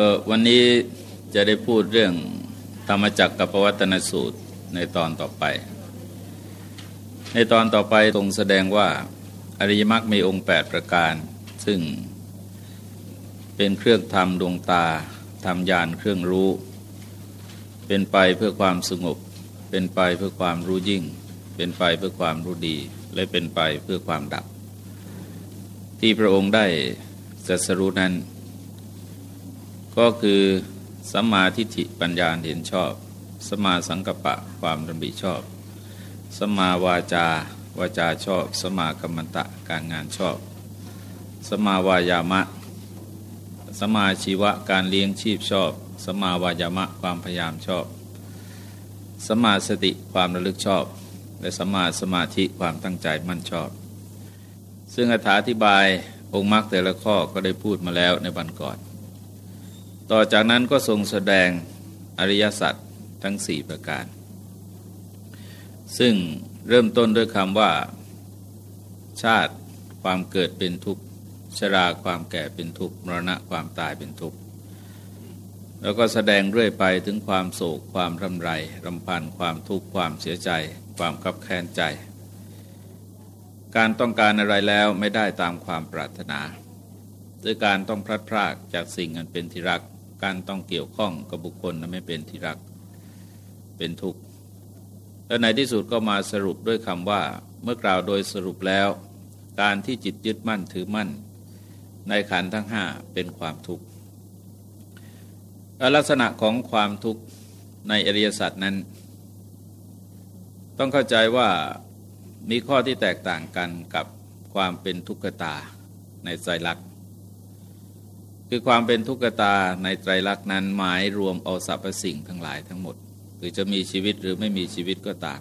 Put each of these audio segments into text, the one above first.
ออวันนี้จะได้พูดเรื่องธรรมจักรกับปวัตนสูตรในตอนต่อไป ในตอนต่อไปตรงแสดงว่าอริยมรรคมีองค์ 8 ประการ ซึ่งเป็นเครื่องทำดวงตาทำยานเครื่องรู้ เป็นไปเพื่อความสงบ เป็นไปเพื่อความรู้ยิ่ง เป็นไปเพื่อความรู้ดี และเป็นไปเพื่อความดับ ที่พระองค์ได้จัสรู้นั้น ก็คือสัมมาทิฏฐิปัญญาเห็นชอบสมาสังกปะความรำบิชอบ สมาวาจาวาจาชอบ สมากรรมตะการงานชอบ สมาวายามะ สมาชีวะการเลี้ยงชีพชอบ สมาวายามะความพยายามชอบ สมาสติความระลึกชอบ และสมาสมาธิความตั้งใจมั่นชอบ ซึ่งอธิบายองค์มรรคแต่ละข้อก็ได้พูดมาแล้วในบันก่อน ต่อจากนั้นก็ทรงแสดงอริยสัจทั้งสี่ประการ ซึ่งเริ่มต้นด้วยคำว่า ชาติความเกิดเป็นทุกข์ชราความแก่เป็นทุกข์มรณะความตายเป็นทุกข์แล้วก็แสดงเรื่อยไปถึงความโศกความรำไรรำพันความทุกข์ความเสียใจ ความขับแค้นใจ การต้องการอะไรแล้วไม่ได้ตามความปรารถนาด้วยการต้องพลัดพรากจากสิ่งอันเป็นที่รัก การต้องเกี่ยวข้องกับบุคคลนั้นไม่เป็นที่รักเป็นทุกข์และในที่สุดก็มาสรุปด้วยคำว่า เมื่อกล่าวโดยสรุปแล้ว การที่จิตยึดมั่นถือมั่น ในขันทั้งห้าเป็นความทุกข์ลักษณะของความทุกข์ในอริยสัจนั้น ต้องเข้าใจว่ามีข้อที่แตกต่างกันกับความเป็นทุกขตาในไตรลักษ คือความเป็นทุกขตาในไตรลักษณ์นั้นหมายรวมเอาสรรพสิ่งทั้งหลายทั้งหมด คือจะมีชีวิตหรือไม่มีชีวิตก็ตาม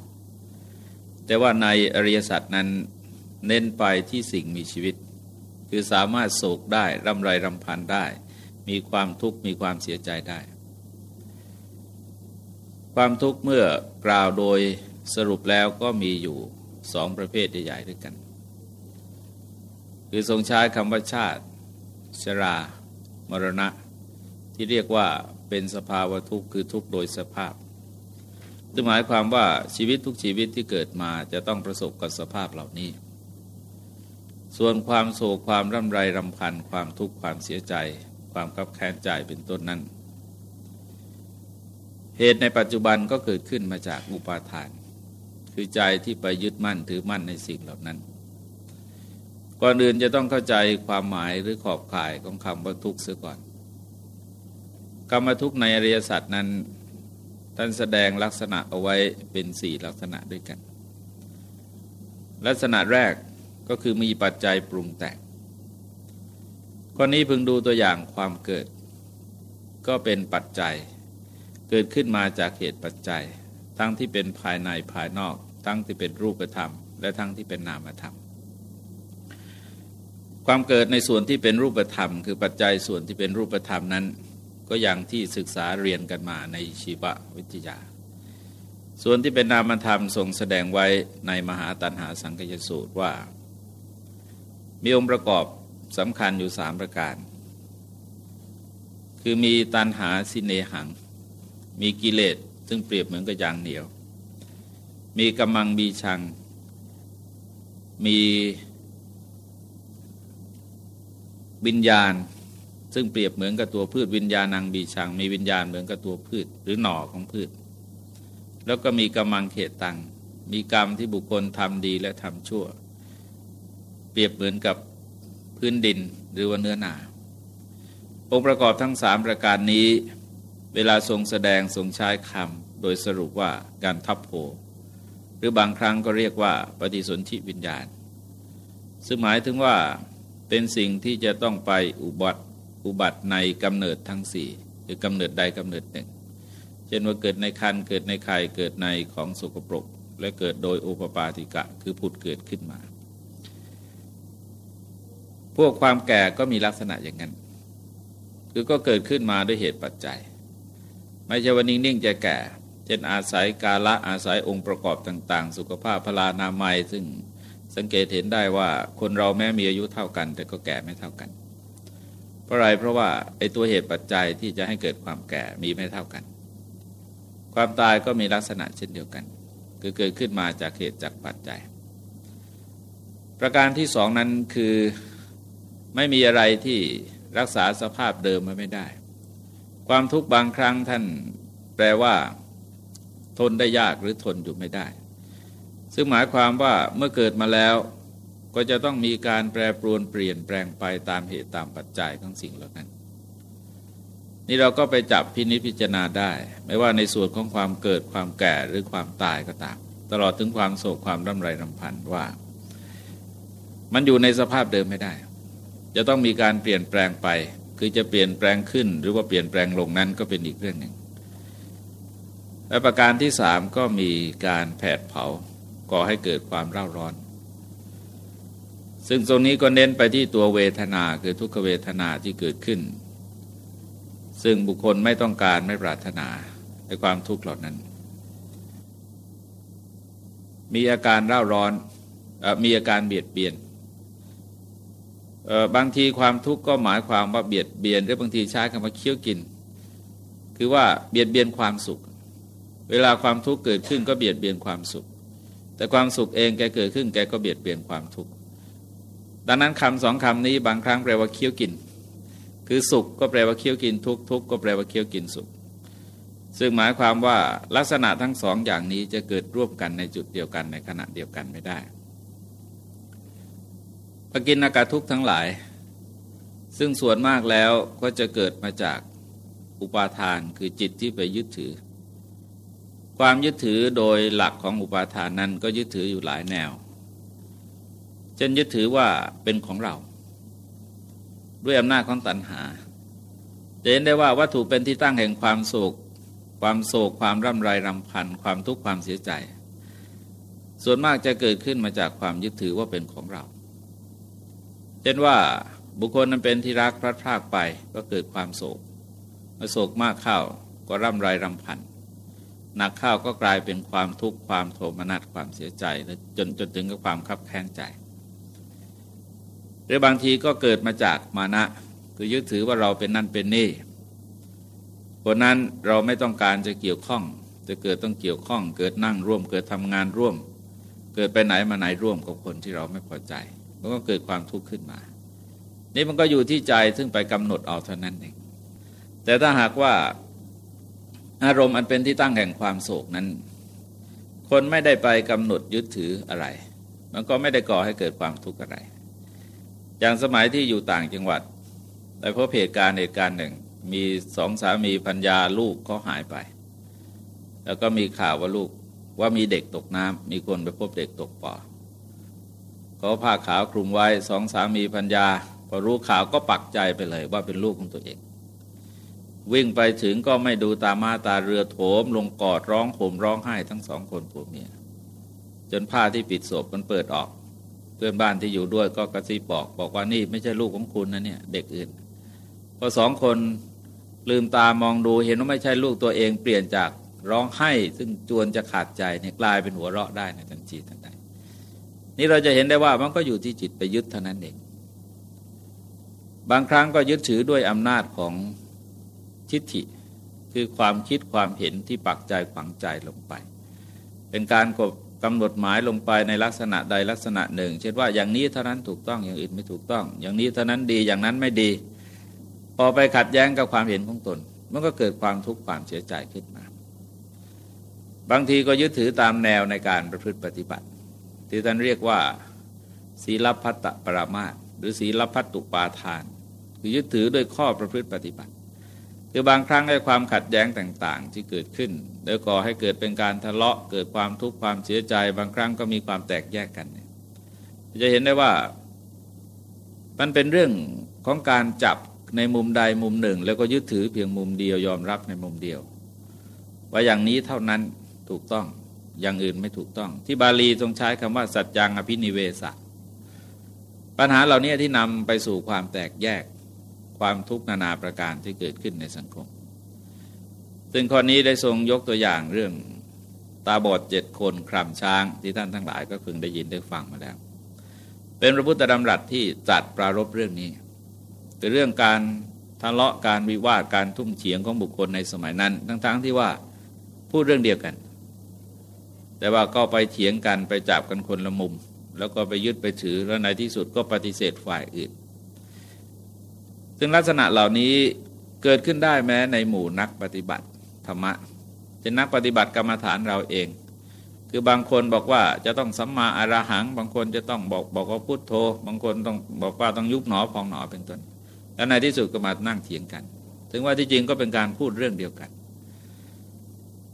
แต่ว่าในอริยสัจนั้นเน้นไปที่สิ่งมีชีวิต คือสามารถโศกได้ร่ำไรรำพันได้ มีความทุกข์มีความเสียใจได้ ความทุกข์เมื่อกล่าวโดยสรุปแล้วก็มีอยู่สองประเภทใหญ่ๆด้วยกัน คือทรงใช้คำว่าชาติ ชรา มรณะ ที่เรียกว่าเป็นสภาวะทุกข์คือทุกข์โดยสภาพซึ่งหมายความว่าชีวิตทุกชีวิตที่เกิดมาจะต้องประสบกับสภาพเหล่านี้ ส่วนความโศกความร่ำไรรำพันความทุกข์ความเสียใจ ความขับแค้นใจเป็นต้นนั้น เหตุในปัจจุบันก็เกิดขึ้นมาจากอุปาทาน คือใจที่ไปยึดมั่นถือมั่นในสิ่งเหล่านั้น ก่อนอื่นจะต้องเข้าใจความหมายหรือขอบข่ายของคำว่าทุกข์เสียก่อนกรรมทุกข์ในอริยสัจนั้น ท่านแสดงลักษณะเอาไว้เป็นสี่ลักษณะด้วยกัน ลักษณะแรกก็คือมีปัจจัยปรุงแต่งข้อนี้พึงดูตัวอย่างความเกิด ก็เป็นปัจจัย เกิดขึ้นมาจากเหตุปัจจัย ทั้งที่เป็นภายในภายนอก ทั้งที่เป็นรูปธรรม และทั้งที่เป็นนามธรรม ความเกิดในส่วนที่เป็นรูปธรรม คือปัจจัยส่วนที่เป็นรูปธรรมนั้น ก็อย่างที่ศึกษาเรียนกันมาในชีววิทยา ส่วนที่เป็นนามธรรมทรงแสดงไว้ในมหาตันหาสังกยสูตรว่า มีองค์ประกอบสำคัญอยู่สามประการ คือมีตันหาสิเนหัง มีกิเลสซึ่งเปรียบเหมือนกับยางเหนียว มีกำมังมีชัง มี วิญญาณ ซึ่งเปรียบเหมือนกับตัวพืชวิญญาณังบีชัง มีวิญญาณเหมือนกับตัวพืชหรือหน่อของพืช แล้วก็มีกำมังเขตตัง มีกรรมที่บุคคลทำดีและทำชั่ว เปรียบเหมือนกับพื้นดินหรือว่าเนื้อหนาองค์ประกอบทั้งสามประการนี้ เวลาทรงแสดงทรงใช้คำโดยสรุปว่าการทับโผหรือบางครั้งก็เรียกว่าปฏิสนธิวิญญาณ ซึ่งหมายถึงว่า เป็นสิ่งที่จะต้องไปอุบัติอุบัติในกำเนิดทั้งสี่หรือกำเนิดใดกำเนิดหนึ่ง เช่นว่าเกิดในคันเกิดในไข่เกิดในของสกปรก และเกิดโดยโอปปาติกะคือผุดเกิดขึ้นมา พวกความแก่ก็มีลักษณะอย่างนั้น คือก็เกิดขึ้นมาด้วยเหตุปัจจัย ไม่ใช่ว่านิ่งๆจะแก่เช่นอาศัยกาละอาศัยองค์ประกอบต่าง ๆ สุขภาพพลานามัยซึ่ง สังเกตเห็นได้ว่าคนเราแม้มีอายุเท่ากัน แต่ก็แก่ไม่เท่ากัน เพราะอะไรเพราะว่าไอ้ตัวเหตุปัจจัยที่จะให้เกิดความแก่มีไม่เท่ากัน ความตายก็มีลักษณะเช่นเดียวกัน คือเกิดขึ้นมาจากเหตุจากปัจจัย ประการที่สองนั้นคือไม่มีอะไรที่รักษาสภาพเดิมมาไม่ได้ ความทุกข์บางครั้งท่านแปลว่า ทนได้ยากหรือทนอยู่ไม่ได้ ซึ่งหมายความว่าเมื่อเกิดมาแล้ว ก็จะต้องมีการแปรปรวนเปลี่ยนแปลงไปตามเหตุตามปัจจัยของสิ่งเหล่านั้น นี่เราก็ไปจับพินิจพิจารณาได้ ไม่ว่าในส่วนของความเกิดความแก่หรือความตายก็ตาม ตลอดถึงความโศกความร่ำไรรำพันว่า มันอยู่ในสภาพเดิมไม่ได้ จะต้องมีการเปลี่ยนแปลงไป คือจะเปลี่ยนแปลงขึ้น หรือว่าเปลี่ยนแปลงลงนั้นก็เป็นอีกเรื่องหนึ่งและประการที่สามก็มีการแผดเผา ก่อให้เกิดความเร่าร้อน ซึ่งตรงนี้ก็เน้นไปที่ตัวเวทนาคือทุกขเวทนาที่เกิดขึ้น ซึ่งบุคคลไม่ต้องการไม่ปรารถนาในความทุกข์เหล่านั้น มีอาการเร่าร้อนมีอาการเบียดเบียนบางทีความทุกข์ก็หมายความว่าเบียดเบียนหรือบางทีใช้คำว่าเคี้ยวกิน คือว่าเบียดเบียนความสุข เวลาความทุกข์เกิดขึ้นก็เบียดเบียนความสุข แต่ความสุขเองแกเกิดขึ้นแกก็เบียดเบียนความทุกข์ดังนั้นคำสองคำนี้บางครั้งแปลว่าเคี้ยวกิน คือสุขก็แปลว่าเคี้ยวกินทุกทุกก็แปลว่าเคี้ยวกินสุข ซึ่งหมายความว่าลักษณะทั้งสองอย่างนี้จะเกิดร่วมกันในจุดเดียวกันในขณะเดียวกันไม่ได้ปกินอากาศทุกทั้งหลาย ซึ่งส่วนมากแล้วก็จะเกิดมาจากอุปาทานคือจิตที่ไปยึดถือ ความยึดถือโดยหลักของอุปาทานนั้นก็ยึดถืออยู่หลายแนวเช่นยึดถือว่าเป็นของเรา ด้วยอำนาจของตัณหาเห็นได้ว่าวัตถุเป็นที่ตั้งแห่งความโศก ความโศก ความร่ำไรรำพัน ความทุกข์ความเสียใจ ส่วนมากจะเกิดขึ้นมาจากความยึดถือว่าเป็นของเรา เช่นว่าบุคคลนั้นเป็นที่รักพลัดพรากไปก็เกิดความโศกเมื่อโศกมากเข้าก็ร่ำไรรำพัน หนักเข้าก็กลายเป็นความทุกข์ความโทมนัสความเสียใจและจนจนถึงกับความคับแค้นใจ หรือบางทีก็เกิดมาจากมานะ คือยึดถือว่าเราเป็นนั่นเป็นนี่คนนั้นเราไม่ต้องการจะเกี่ยวข้อง จะเกิดต้องเกี่ยวข้อง เกิดนั่งร่วม เกิดทำงานร่วม เกิดไปไหนมาไหนร่วมกับคนที่เราไม่พอใจมันก็เกิดความทุกข์ขึ้นมา นี่มันก็อยู่ที่ใจซึ่งไปกำหนดเอาเท่านั้นเองแต่ถ้าหากว่า อารมณ์อันเป็นที่ตั้งแห่งความโศกนั้น คนไม่ได้ไปกำหนดยึดถืออะไร มันก็ไม่ได้ก่อให้เกิดความทุกข์อะไร อย่างสมัยที่อยู่ต่างจังหวัดได้พบเหตุการณ์เหตุการณ์หนึ่ง มีสองสามีพัญญาลูกเขาหายไป แล้วก็มีข่าวว่าลูกว่ามีเด็กตกน้ำมีคนไปพบเด็กตกป่อเขาผ้าขาวคลุมไว้สองสามีพัญญาพอรู้ข่าวก็ปักใจไปเลยว่าเป็นลูกของตัวเอง วิ่งไปถึงก็ไม่ดูตามาตาเรือโถม ลงกอดร้องโหมร้องไห้ทั้งสองคนผัวเมียจนผ้าที่ปิดศพมันเปิดออก เพื่อนบ้านที่อยู่ด้วยก็กระซิบบอกบอกว่านี่ไม่ใช่ลูกของคุณนะเนี่ย เด็กอื่น พอสองคนลืมตามองดูเห็นว่าไม่ใช่ลูกตัวเองเปลี่ยนจากร้องไห้ ซึ่งจวนจะขาดใจเนี่ยกลายเป็นหัวเราะได้ในทันทีทันใดนี่เราจะเห็นได้ว่ามันก็อยู่ที่จิตไปยึดเท่านั้นเองบางครั้งก็ยึดถือด้วยอำนาจของ ทิฏฐิคือความคิดความเห็นที่ปักใจฝังใจลงไป เป็นการกบกำหนดหมายลงไปในลักษณะใดลักษณะหนึ่ง เช่นว่าอย่างนี้เท่านั้นถูกต้องอย่างอื่นไม่ถูกต้อง อย่างนี้เท่านั้นดีอย่างนั้นไม่ดี พอไปขัดแย้งกับความเห็นของตน มันก็เกิดความทุกข์ความเสียใจขึ้นมา บางทีก็ยึดถือตามแนวในการประพฤติปฏิบัติ ที่ท่านเรียกว่า ศีลพัตตปรามาตหรือศีลพัตตุปาทาน คือยึดถือด้วยข้อประพฤติปฏิบัติ คือบางครั้งไอ้ความขัดแย้งต่าง ๆ ที่เกิดขึ้นแล้วก่อให้เกิดเป็นการทะเลาะเกิดความทุกข์ความเสียใจ บางครั้งก็มีความแตกแยกกันจะเห็นได้ว่า มันเป็นเรื่องของการจับในมุมใดมุมหนึ่ง แล้วก็ยึดถือเพียงมุมเดียวยอมรับในมุมเดียว ว่าอย่างนี้เท่านั้นถูกต้องอย่างอื่นไม่ถูกต้อง ที่บาลีทรงใช้คำว่าสัจจังอภินิเวสะปัญหาเหล่านี้ที่นำไปสู่ความแตกแยก ความทุกข์นานาประการที่เกิดขึ้นในสังคม ซึ่งข้อนี้ได้ทรงยกตัวอย่างเรื่องตาบอดเจ็ดคนครำช้างที่ท่านทั้งหลายก็พึงได้ยินได้ฟังมาแล้ว เป็นพระพุทธดำรัสที่จัดปรารบเรื่องนี้คือเรื่องการทะเลาะการวิวาทการทุ่มเฉียงของบุคคลในสมัยนั้น ทั้งๆทที่ว่าพูดเรื่องเดียวกัน แต่ว่าก็ไปเถียงกันไปจับกันคนละมุม แล้วก็ไปยึดไปถือแล้วในที่สุดก็ปฏิเสธฝ่ายอื่น ซึ่งลักษณะเหล่านี้เกิดขึ้นได้แม้ในหมู่นักปฏิบัติธรรมะเป็นนักปฏิบัติกรรมฐานเราเอง คือบางคนบอกว่าจะต้องสัมมาอาราหัง บางคนจะต้องบอกบอกว่าพุทโธ บางคนต้องบอกว่าต้องยุบหนอพองหนอเป็นต้น แล้วในที่สุดก็มานั่งเถียงกัน ถึงว่าที่จริงก็เป็นการพูดเรื่องเดียวกัน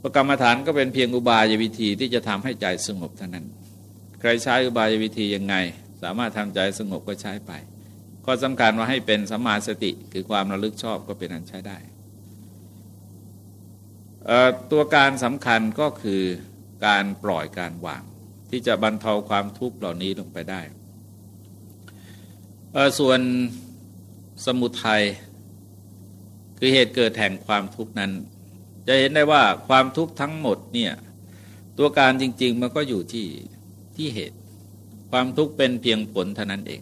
ประกรรมฐานก็เป็นเพียงอุบายวิธีที่จะทำให้ใจสงบเท่านั้น ใครใช้อุบายวิธียังไง สามารถทำใจสงบก็ใช้ไป ข้อสำคัญว่าให้เป็นสัมมาสติคือความระลึกชอบก็เป็นอันใช้ได้ ตัวการสำคัญก็คือการปล่อยการวาง ที่จะบรรเทาความทุกข์เหล่านี้ลงไปได้ ส่วนสมุทัยคือเหตุเกิดแห่งความทุกข์นั้น จะเห็นได้ว่าความทุกข์ทั้งหมดเนี่ยตัวการจริง ๆ มันก็อยู่ที่ที่เหตุ ความทุกข์เป็นเพียงผลเท่านั้นเอง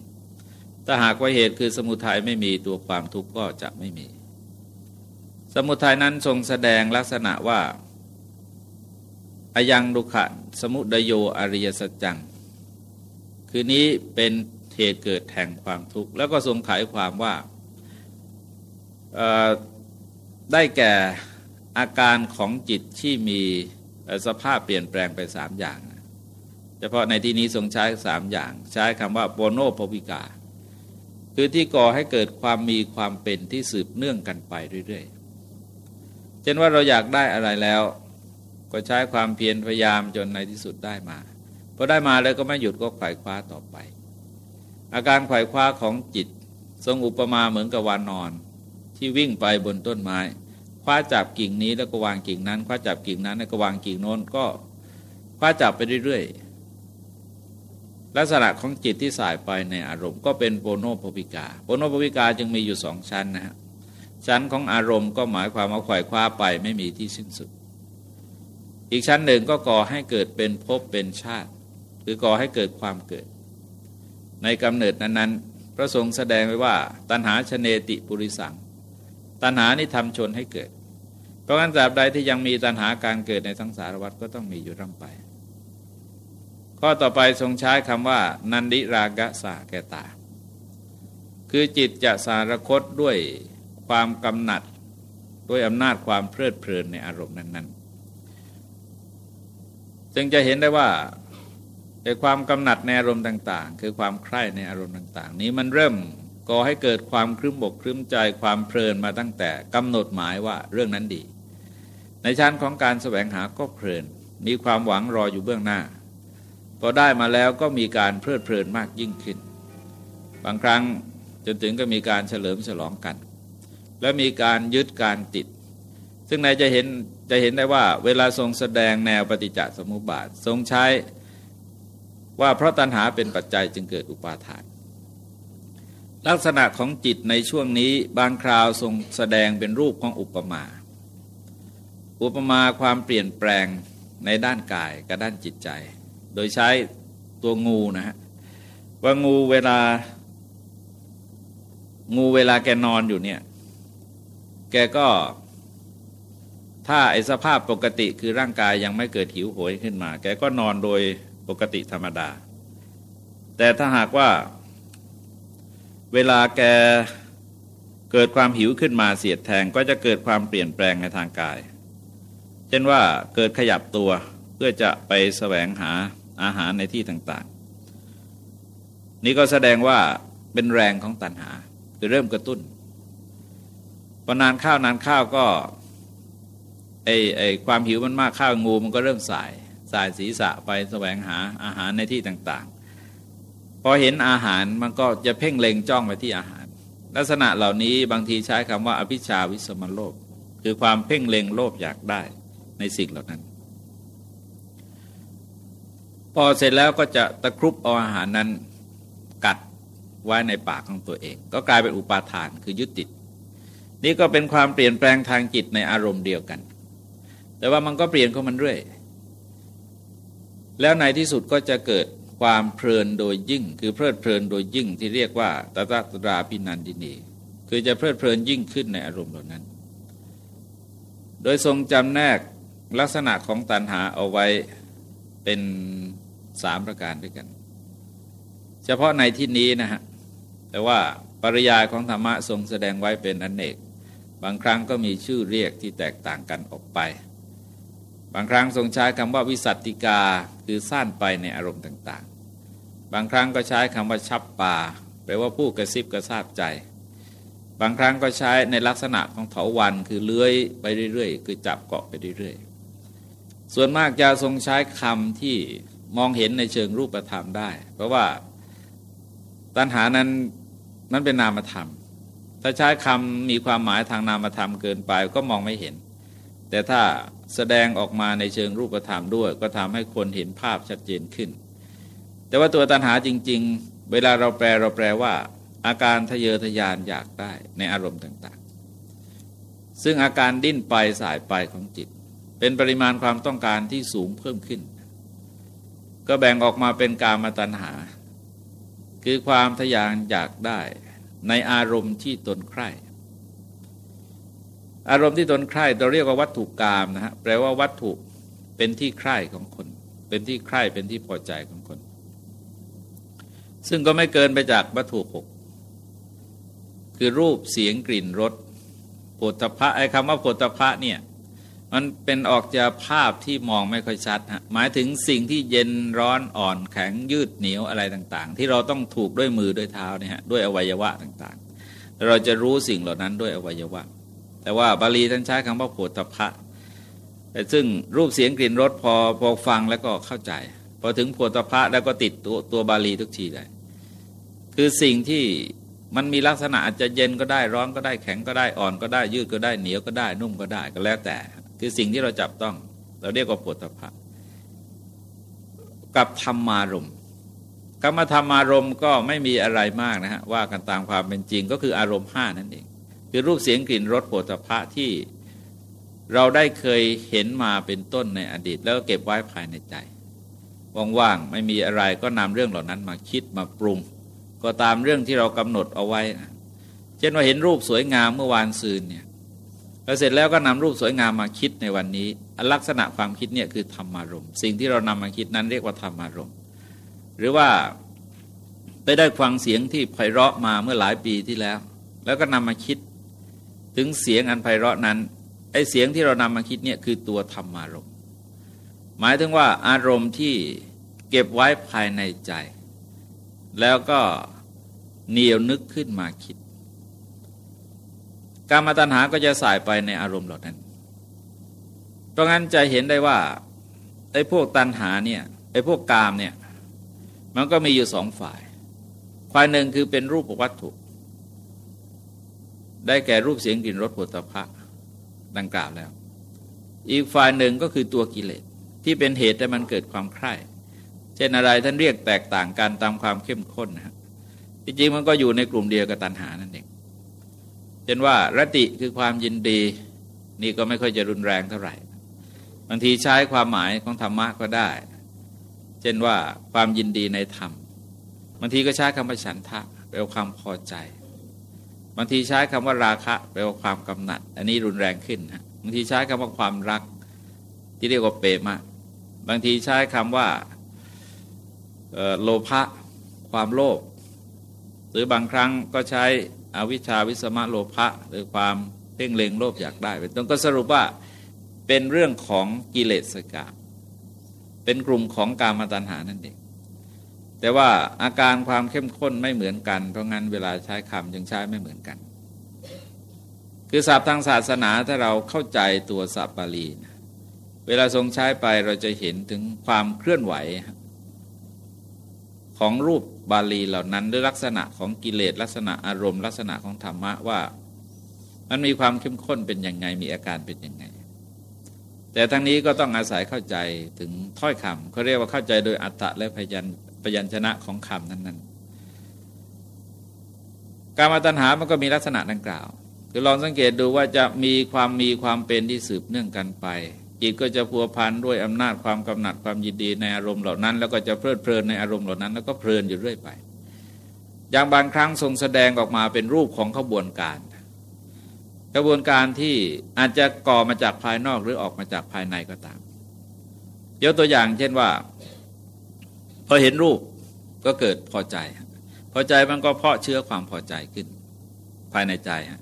ถ้าหากว่าเหตุคือสมุทัยไม่มีตัวความทุกข์ก็จะไม่มี สมุทัยนั้นทรงแสดงลักษณะว่าอายังดุขะสมุดโยอริยสัจจัง คือนี้เป็นเหตุเกิดแห่งความทุกข์ แล้วก็ทรงขายความว่าได้แก่อาการของจิตที่มีสภาพเปลี่ยนแปลงไปสามอย่าง เฉพาะในที่นี้ทรงใช้สามอย่าง ใช้คำว่าโปโนภวิกา คือที่ก่อให้เกิดความมีความเป็นที่สืบเนื่องกันไปเรื่อยๆ เช่นว่าเราอยากได้อะไรแล้ว ก็ใช้ความเพียรพยายามจนในที่สุดได้มาพอได้มาแล้วก็ไม่หยุดก็ไขว่คว้าต่อไป อาการไขว่คว้าของจิต ทรงอุปมาเหมือนกับวานนอน ที่วิ่งไปบนต้นไม้ คว้าจับกิ่งนี้แล้วก็วางกิ่งนั้น คว้าจับกิ่งนั้นแล้วก็วางกิ่งโน้นก็คว้าจับไปเรื่อยๆ ลักษณะของจิตที่สายไปในอารมณ์ก็เป็นโปโนโพวิกาโปโนโพวิกาจึงมีอยู่สองชั้นนะครับชั้นของอารมณ์ก็หมายความว่าขวายคว้าไปไม่มีที่สิ้นสุด อีกชั้นหนึ่งก็ก่อให้เกิดเป็นภพเป็นชาติ คือก่อให้เกิดความเกิด ในกำเนิดนั้นๆ พระสงฆ์แสดงไว้ว่า ตัณหาชเนติปุริสัง ตัณหานี่ทำชนให้เกิด เพราะงั้นตราบใดที่ยังมีตัณหาการเกิดในทั้งสารวัตรก็ต้องมีอยู่ร่ำไป ข้อต่อไปทรงใช้คำว่า นันดิรากะสาแกตา คือจิตจะสารคตด้วยความกำหนัดด้วยอำนาจความเพลิดเพลินในอารมณ์นั้น ๆ จึงจะเห็นได้ว่าในความกำหนัดในอารมณ์ต่าง ๆ คือความใคร่ในอารมณ์ต่าง ๆ นี้มันเริ่มก่อให้เกิดความครึ้มบกครึ้มใจความเพลินมาตั้งแต่กำหนดหมายว่าเรื่องนั้นดี ในชั้นของการแสวงหาก็เพลิน มีความหวังรออยู่เบื้องหน้า พอได้มาแล้วก็มีการเพลิดเพลินมากยิ่งขึ้น บางครั้งจนถึงก็มีการเฉลิมฉลองกัน และมีการยึดการติด ซึ่งนายจะเห็นจะเห็นได้ว่า เวลาทรงแสดงแนวปฏิจจสมุปบาททรงใช้ว่าเพราะตัณหาเป็นปัจจัยจึงเกิดอุปาทาน ลักษณะของจิตในช่วงนี้บางคราวทรงแสดงเป็นรูปของอุปมา อุปมาความเปลี่ยนแปลงในด้านกายกับด้านจิตใจ โดยใช้ตัวงูนะฮะว่างูเวลา งูเวลาแกนอนอยู่เนี่ย แกก็ ถ้าไอสภาพปกติคือร่างกายยังไม่เกิดหิวโหยขึ้นมา แกก็นอนโดยปกติธรรมดา แต่ถ้าหากว่า เวลาแกเกิดความหิวขึ้นมาเสียดแทงก็จะเกิดความเปลี่ยนแปลงในทางกาย เช่นว่าเกิดขยับตัวเพื่อจะไปแสวงหา อาหารในที่ต่างๆ นี่ก็แสดงว่าเป็นแรงของตัณหาคือเริ่มกระตุ้นพอนานข้าวนานข้าวก็ไอไอความหิวมันมากข้าวงูมันก็เริ่มสายสายศีรษะไปแสวงหาอาหารในที่ต่างๆ พอเห็นอาหารมันก็จะเพ่งเล็งจ้องไปที่อาหาร ลักษณะเหล่านี้บางทีใช้คำว่าอภิชาวิสมโลภคือความเพ่งเล็งโลภอยากได้ในสิ่งเหล่านั้น อเสร็จแล้วก็จะตะครุบเอาอาหารนั้นกัดไว้ในปากของตัวเอง ก็กลายเป็นอุปาทานคือยึดติด นี่ก็เป็นความเปลี่ยนแปลงทางจิตในอารมณ์เดียวกัน แต่ว่ามันก็เปลี่ยนของมันเรื่อย แล้วในที่สุดก็จะเกิดความเพลินโดยยิ่ง คือเพลิดเพลินโดยยิ่งที่เรียกว่าตตตราพินันดินี คือจะเพลิดเพลินยิ่งขึ้นในอารมณ์เหล่านั้น โดยทรงจำแนกลักษณะของตัณหาเอาไว้เป็น สามประการด้วยกัน เฉพาะในที่นี้นะฮะ แต่ว่าปริยายของธรรมะทรงแสดงไว้เป็นอนเนก บางครั้งก็มีชื่อเรียกที่แตกต่างกันออกไป บางครั้งทรงใช้คำว่าวิสัตติกาคือสั้นไปในอารมณ์ต่าง ๆ บางครั้งก็ใช้คำว่าชับป่าแปลว่าผู้กระซิบกระซาบใจ บางครั้งก็ใช้ในลักษณะของเถาวันคือเลื้อยไปเรื่อยๆ คือจับเกาะไปเรื่อยๆ ส่วนมากจะทรงใช้คำที่ มองเห็นในเชิงรูปธรรมได้ เพราะว่าตัณหานั้นนั้นเป็นนามธรรม ถ้าใช้คำมีความหมายทางนามธรรมเกินไปก็มองไม่เห็น แต่ถ้าแสดงออกมาในเชิงรูปธรรมด้วย ก็ทำให้คนเห็นภาพชัดเจนขึ้น แต่ว่าตัวตัณหาจริง ๆ เวลาเราแปลเราแปลว่า อาการทะเยอทะยานอยากได้ในอารมณ์ต่าง ๆ ซึ่งอาการดิ้นไปสายไปของจิต เป็นปริมาณความต้องการที่สูงเพิ่มขึ้น ก็แบ่งออกมาเป็นกามตัณหา คือความทยานอยากได้ในอารมณ์ที่ตนใคร่ อารมณ์ที่ตนใคร่เราเรียกว่าวัตถุกรรมนะฮะแปลว่าวัตถุเป็นที่ใคร่ของคน เป็นที่ใคร่เป็นที่พอใจของคน ซึ่งก็ไม่เกินไปจากวัตถุหกคือรูปเสียงกลิ่นรสโผฏฐะไอ้คำว่าโผฏฐะเนี่ย มันเป็นออกจากภาพที่มองไม่ค่อยชัดฮะหมายถึงสิ่งที่เย็นร้อนอ่อนแข็งยืดเหนียวอะไรต่าง ๆ ที่เราต้องถูกด้วยมือด้วยเท้าเนี่ยฮะด้วยอวัยวะต่างๆ เราจะรู้สิ่งเหล่านั้นด้วยอวัยวะ แต่ว่าบาลีท่านใช้คำว่าโผฏฐะแต่ซึ่งรูปเสียงกลิ่นรสพอพอฟังแล้วก็เข้าใจพอถึงโผฏฐะแล้วก็ติดตัวตัวบาลีทุกทีเลยคือสิ่งที่มันมีลักษณะอาจจะเย็นก็ได้ร้อนก็ได้แข็งก็ได้อ่อนก็ได้ยืดก็ได้เหนียวก็ได้นุ่มก็ได้ก็แล้วแต่ คือสิ่งที่เราจับต้อง เราเรียกว่าปุถะกับธรรมารมกรรมธรรมารมก็ไม่มีอะไรมากนะฮะว่ากันตามความเป็นจริงก็คืออารมณ์ห้านั่นเอง คือรูปเสียงกลิ่นรสโผฏฐะที่เราได้เคยเห็นมาเป็นต้นในอดีต แล้วเก็บไว้ภายในใจว่างๆไม่มีอะไรก็นำเรื่องเหล่านั้นมาคิดมาปรุง ก็ตามเรื่องที่เรากำหนดเอาไว้เช่นว่าเห็นรูปสวยงามเมื่อวานซืนเนี่ย แล้วเสร็จแล้วก็นำรูปสวยงามมาคิดในวันนี้ ลักษณะความคิดเนี่ยคือธรรมารมสิ่งที่เรานำมาคิดนั้นเรียกว่าธรรมารมหรือว่าไปได้ฟังเสียงที่ไพเราะมาเมื่อหลายปีที่แล้ว แล้วก็นำมาคิดถึงเสียงอันไพเราะนั้นไอเสียงที่เรานำมาคิดเนี่ยคือตัวธรรมารมหมายถึงว่าอารมณ์ที่เก็บไว้ภายในใจ แล้วก็เหนียวนึกขึ้นมาคิด การมาตัณหาก็จะสายไปในอารมณ์เหล่านั้น เพราะงั้นจะเห็นได้ว่าไอ้พวกตัณหาเนี่ยไอ้พวกกามเนี่ยมันก็มีอยู่สองฝ่าย ฝ่ายหนึ่งคือเป็นรูปวัตถุ ได้แก่รูปเสียงกลิ่นรสผลิตภัณฑ์ดังกล่าวแล้ว อีกฝ่ายหนึ่งก็คือตัวกิเลสที่เป็นเหตุให้มันเกิดความใคร่ เช่นอะไรท่านเรียกแตกต่างกันตามความเข้มข้นนะจริงๆมันก็อยู่ในกลุ่มเดียวกับตัณหานั่นเอง ช่นว่ารติคือความยินดี นี่ก็ไม่ค่อยจะรุนแรงเท่าไหร่บางทีใช้ความหมายของธรรมะก็ได้ เช่นว่าความยินดีในธรรมบางทีก็ใช้คำว่าฉันทะแปลว่าความพอใจบางทีใช้คำว่าราคะแปลว่าความกำหนัด อันนี้รุนแรงขึ้นนะบางทีใช้คำว่าความรัก ที่เรียกว่าเปรมะบางทีใช้คำว่าโลภะความโลภหรือบางครั้งก็ใช้ อวิชาวิสมะโลภะหรือความเพ่งเล็งโลภอยากได้เป็นต้นก็สรุปว่าเป็นเรื่องของกิเลสกรรมเป็นกลุ่มของกามตัณหานั่นเองแต่ว่าอาการความเข้มข้นไม่เหมือนกัน เพราะงั้นเวลาใช้คำจึงใช้ไม่เหมือนกัน คือศัพท์ทางศาสนาถ้าเราเข้าใจตัวศัพท์บาลีนะเวลาทรงใช้ไปเราจะเห็นถึงความเคลื่อนไหว ของรูป บาลีเหล่านั้นด้วยลักษณะของกิเลสลักษณะอารมณ์ลักษณะของธรรมะว่า มันมีความเข้มข้นเป็นยังไงมีอาการเป็นยังไง แต่ทั้งนี้ก็ต้องอาศัยเข้าใจถึงถ้อยคำเขาเรียกว่าเข้าใจโดยอัตตะและพยัญพยัญชนะของคำนั้น ๆ การมาตัญหามันก็มีลักษณะดังกล่าวคือลองสังเกตดูว่าจะมีความมีความเป็นที่สืบเนื่องกันไป จิตก็จะพัวพันด้วยอำนาจความกำหนัดความยินดีในอารมณ์เหล่านั้น แล้วก็จะเพลิดเพลินในอารมณ์เหล่านั้น แล้วก็เพลินอยู่เรื่อยไป อย่างบางครั้งทรงแสดงออกมาเป็นรูปของขบวนการ กระบวนการที่อาจจะก่อมาจากภายนอกหรือออกมาจากภายในก็ตามยกตัวอย่างเช่นว่า พอเห็นรูปก็เกิดพอใจ พอใจมันก็เพาะเชื้อความพอใจขึ้น ภายในใจฮะ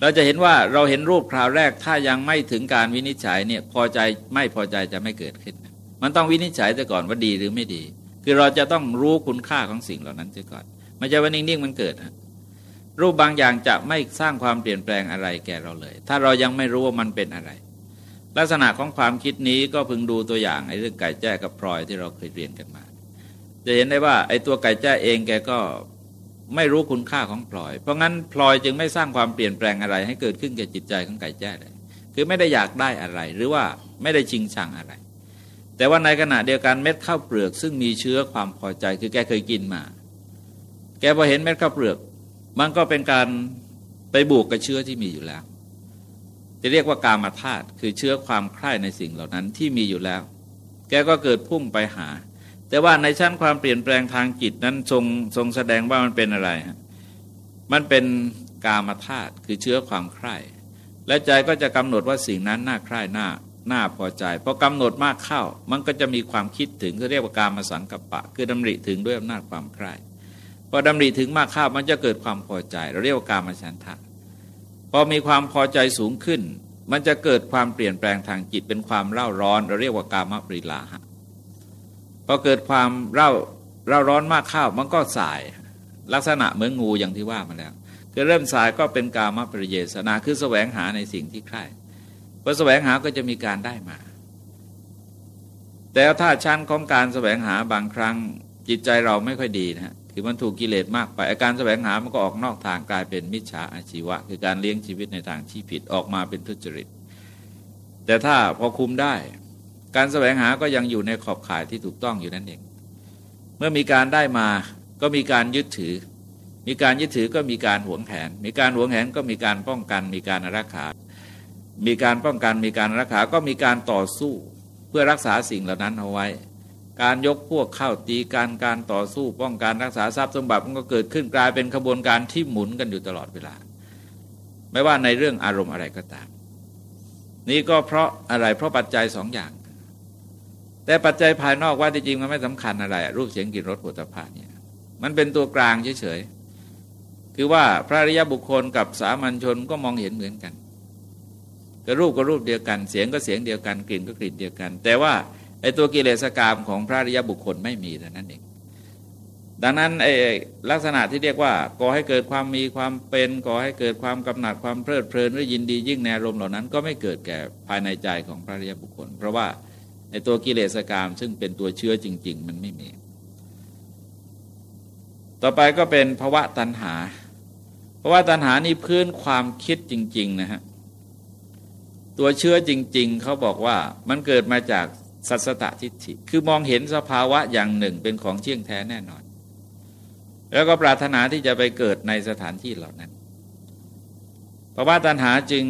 เราจะเห็นว่าเราเห็นรูปคราวแรกถ้ายังไม่ถึงการวินิจฉัยเนี่ยพอใจไม่พอใจจะไม่เกิดขึ้น มันต้องวินิจฉัยแต่ก่อนว่าดีหรือไม่ดี คือเราจะต้องรู้คุณค่าของสิ่งเหล่านั้นเสียก่อนไม่ใช่ว่านิ่งๆมันเกิดนะรูปบางอย่างจะไม่สร้างความเปลี่ยนแปลงอะไรแก่เราเลย ถ้าเรายังไม่รู้ว่ามันเป็นอะไร ลักษณะของความคิดนี้ก็พึงดูตัวอย่างไอ้เรื่องไก่แจ้กับพลอยที่เราเคยเรียนกันมา จะเห็นได้ว่าไอ้ตัวไก่แจ้เองแกก็ ไม่รู้คุณค่าของพลอย เพราะงั้นพลอยจึงไม่สร้างความเปลี่ยนแปลงอะไร ให้เกิดขึ้นแก่จิตใจของไก่แจ้เลยคือไม่ได้อยากได้อะไร หรือว่าไม่ได้ชิงชังอะไร แต่ว่าในขณะเดียวกันเม็ดข้าวเปลือก ซึ่งมีเชื้อความพอใจคือแกเคยกินมา แกพอเห็นเม็ดข้าวเปลือก มันก็เป็นการไปบวกกับเชื้อที่มีอยู่แล้วจะเรียกว่ากามาธาตุคือเชื้อความใคร่ในสิ่งเหล่านั้นที่มีอยู่แล้ว แกก็เกิดพุ่งไปหา แต่ว่าในชั้นความเปลี่ยนแปลงทางจิตนั้นทรงทรงแสดงว่ามันเป็นอะไร มันเป็นกามธาตุคือเชื้อความใคร่และใจก็จะกำหนดว่าสิ่งนั้นน่าใคร่น่าน่าพอใจพอกำหนดมากเข้า มันก็จะมีความคิดถึงเขาเรียกว่าการมาสังกัปปะ คือดำริถึงด้วยอำนาจความใคร่พอดำริถึงมากเข้ามันจะเกิดความพอใจ เราเรียกว่าการมาฉันทะพอมีความพอใจสูงขึ้น มันจะเกิดความเปลี่ยนแปลงทางจิตเป็นความเล่าร้อน เราเรียกว่ากามปริลาหะ พอเกิดความเร่าเร่าร้อนมากข้าวมันก็สาย ลักษณะเหมือนงูอย่างที่ว่ามาแล้วคือเริ่มสายก็เป็นกามปริเยสนาคือแสวงหาในสิ่งที่ใคร่พอแสวงหาก็จะมีการได้มา แต่ถ้าชั้นของการแสวงหาบางครั้งจิตใจเราไม่ค่อยดีนะฮะคือมันถูกกิเลสมากไปอาการแสวงหามันก็ออกนอกทางกลายเป็นมิจฉาอาชีวะ คือการเลี้ยงชีวิตในทางที่ผิดออกมาเป็นทุจริต แต่ถ้าพอคุมได้ การแสวงหาก็ยังอยู่ในขอบข่ายที่ถูกต้องอยู่นั่นเอง เมื่อมีการได้มาก็มีการยึดถือ มีการยึดถือก็มีการหวงแหน มีการหวงแหนก็มีการป้องกัน มีการรักษา มีการป้องกัน มีการรักษา ก็มีการต่อสู้ เพื่อรักษาสิ่งเหล่านั้นเอาไว้ การยกพวกเข้าตีการการต่อสู้ ป้องกันรักษาทรัพย์สมบัติมันก็เกิดขึ้นกลายเป็นขบวนการที่หมุนกันอยู่ตลอดเวลา ไม่ว่าในเรื่องอารมณ์อะไรก็ตาม นี่ก็เพราะอะไรเพราะปัจจัยสองอย่าง แต่ปัจจัยภายนอกว่าที่จริงมันไม่สำคัญอะไร รูปเสียงกลิ่นรสผลิตภัณฑ์เนี่ยมันเป็นตัวกลางเฉยๆคือว่าพระริยบุคคลกับสามัญชนก็มองเห็นเหมือนกันก็รูปก็รูปเดียวกัน เสียงก็เสียงเดียวกันกลิ่นก็กลิ่นเดียวกัน แต่ว่าไอ้ตัวกิเลสกรรมของพระริยบุคคลไม่มีแต่านั้นเองดังนั้นไอ้ลักษณะที่เรียกว่าก่อให้เกิดความมีความเป็นก่อให้เกิดความกำหนัดความเพลิดเพลินหรือยินดียิ่งในอารมเหล่านั้น ก็ไม่เกิดแก่ภายในใจของพระริยบุคคล เพราะว่า ในตัวกิเลสกรรมซึ่งเป็นตัวเชื้อจริง ๆ มันไม่มี ต่อไปก็เป็นภาวะตัณหาเพราว่าตัณหานี่พื้นความคิดจริง ๆ นะฮะตัวเชื้อจริง ๆ เขาบอกว่ามันเกิดมาจากสัสตทิฏฐิ คือมองเห็นสภาวะอย่างหนึ่งเป็นของเที่ยงแท้แน่นอน แล้วก็ปรารถนาที่จะไปเกิดในสถานที่เหล่านั้น ภาวะตัณหาจึง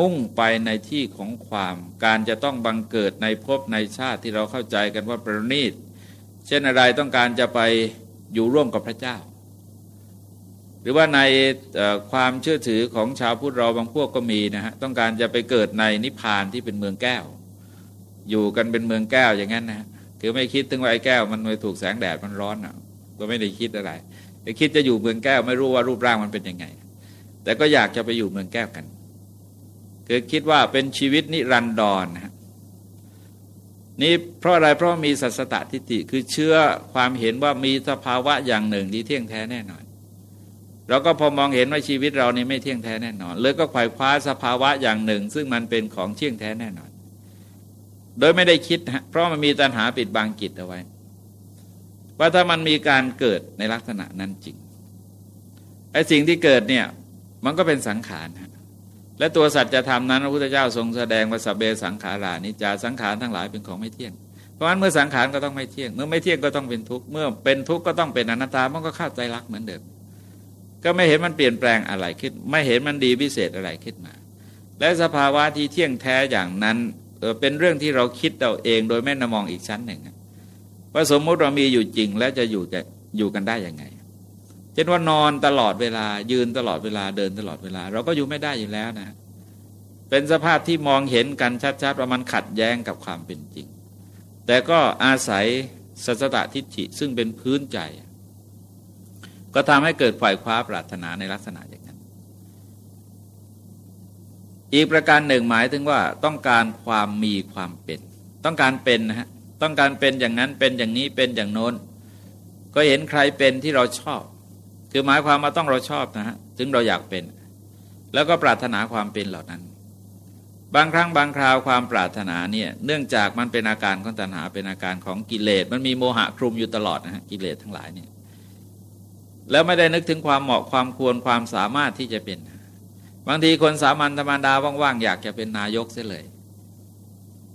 มุ่งไปในที่ของความ การจะต้องบังเกิดในภพในชาติที่เราเข้าใจกันว่าประณีต เช่นอะไรต้องการจะไปอยู่ร่วมกับพระเจ้า หรือว่าในความเชื่อถือของชาวพุทธเราบางพวกก็มีนะฮะต้องการจะไปเกิดในนิพพานที่เป็นเมืองแก้ว อยู่กันเป็นเมืองแก้วอย่างนั้นนะคือไม่คิดถึงว่าไอ้แก้ว มันไปถูกแสงแดดมันร้อนอะก็ไม่ได้คิดอะไรแต่คิดจะอยู่เมืองแก้วไม่รู้ว่ารูปร่างมันเป็นยังไง แต่ก็อยากจะไปอยู่เมืองแก้วกันคือคิดว่าเป็นชีวิตนิรันดรนะนี่เพราะอะไรเพราะมีสัสตทิฏฐิคือเชื่อความเห็นว่ามีสภาวะอย่างหนึ่งที่เที่ยงแท้แน่นอนเราก็พอมองเห็นว่าชีวิตเรานี่ไม่เที่ยงแท้แน่นอนเลยก็ไขว่คว้าสภาวะอย่างหนึ่ง ซึ่งมันเป็นของเที่ยงแท้แน่นอน โดยไม่ได้คิดฮะเพราะมันมีตัณหาปิดบังจิตเอาไว้ ว่าถ้ามันมีการเกิดในลักษณะนั้นจริงไอ้สิ่งที่เกิดเนี่ย มันก็เป็นสังขารและตัวสัจธรรมนั้นพระพุทธเจ้าทรงแสดงว่าสเบสังขารานิจาสังขารทั้งหลายเป็นของไม่เที่ยง เพราะฉะนั้นเมื่อสังขารก็ต้องไม่เที่ยง เมื่อไม่เที่ยงก็ต้องเป็นทุกข์เมื่อเป็นทุกข์ก็ต้องเป็นอนัตตามันก็เข้าใจรักเหมือนเดิม ก็ไม่เห็นมันเปลี่ยนแปลงอะไรขึ้น ไม่เห็นมันดีพิเศษอะไรขึ้นมา และสภาวะที่เที่ยงแท้อย่างนั้นเป็นเรื่องที่เราคิดเราเองโดยไม่นมองอีกชั้นหนึ่งว่าสมมุติเรามีอยู่จริงแล้วจะอยู่จะอยู่กันได้ยังไง เช่นว่านอนตลอดเวลายืนตลอดเวลาเดินตลอดเวลา เราก็อยู่ไม่ได้อยู่แล้วนะ เป็นสภาพที่มองเห็นกันชัดๆว่ามันขัดแย้งกับความเป็นจริง แต่ก็อาศัยสัสตทิฏฐิซึ่งเป็นพื้นใจ ก็ทำให้เกิดฝ่ายคว้าปรารถนาในลักษณะอย่างนั้น อีกประการหนึ่งหมายถึงว่าต้องการความมีความเป็น ต้องการเป็นนะฮะต้องการเป็นอย่างนั้นเป็นอย่างนี้เป็นอย่างโน้น ก็เห็นใครเป็นที่เราชอบ คือหมายความมาต้องเราชอบนะฮะถึงเราอยากเป็น แล้วก็ปรารถนาความเป็นเหล่านั้น บางครั้งบางคราวความปรารถนาเนี่ยเนื่องจากมันเป็นอาการของตัณหาเป็นอาการของกิเลสมันมีโมหะคลุมอยู่ตลอดนะฮะกิเลสทั้งหลายเนี่ยแล้วไม่ได้นึกถึงความเหมาะความควรความสามารถที่จะเป็น บางทีคนสามัญธรรมดาว่างๆอยากจะเป็นนายกเสียเลย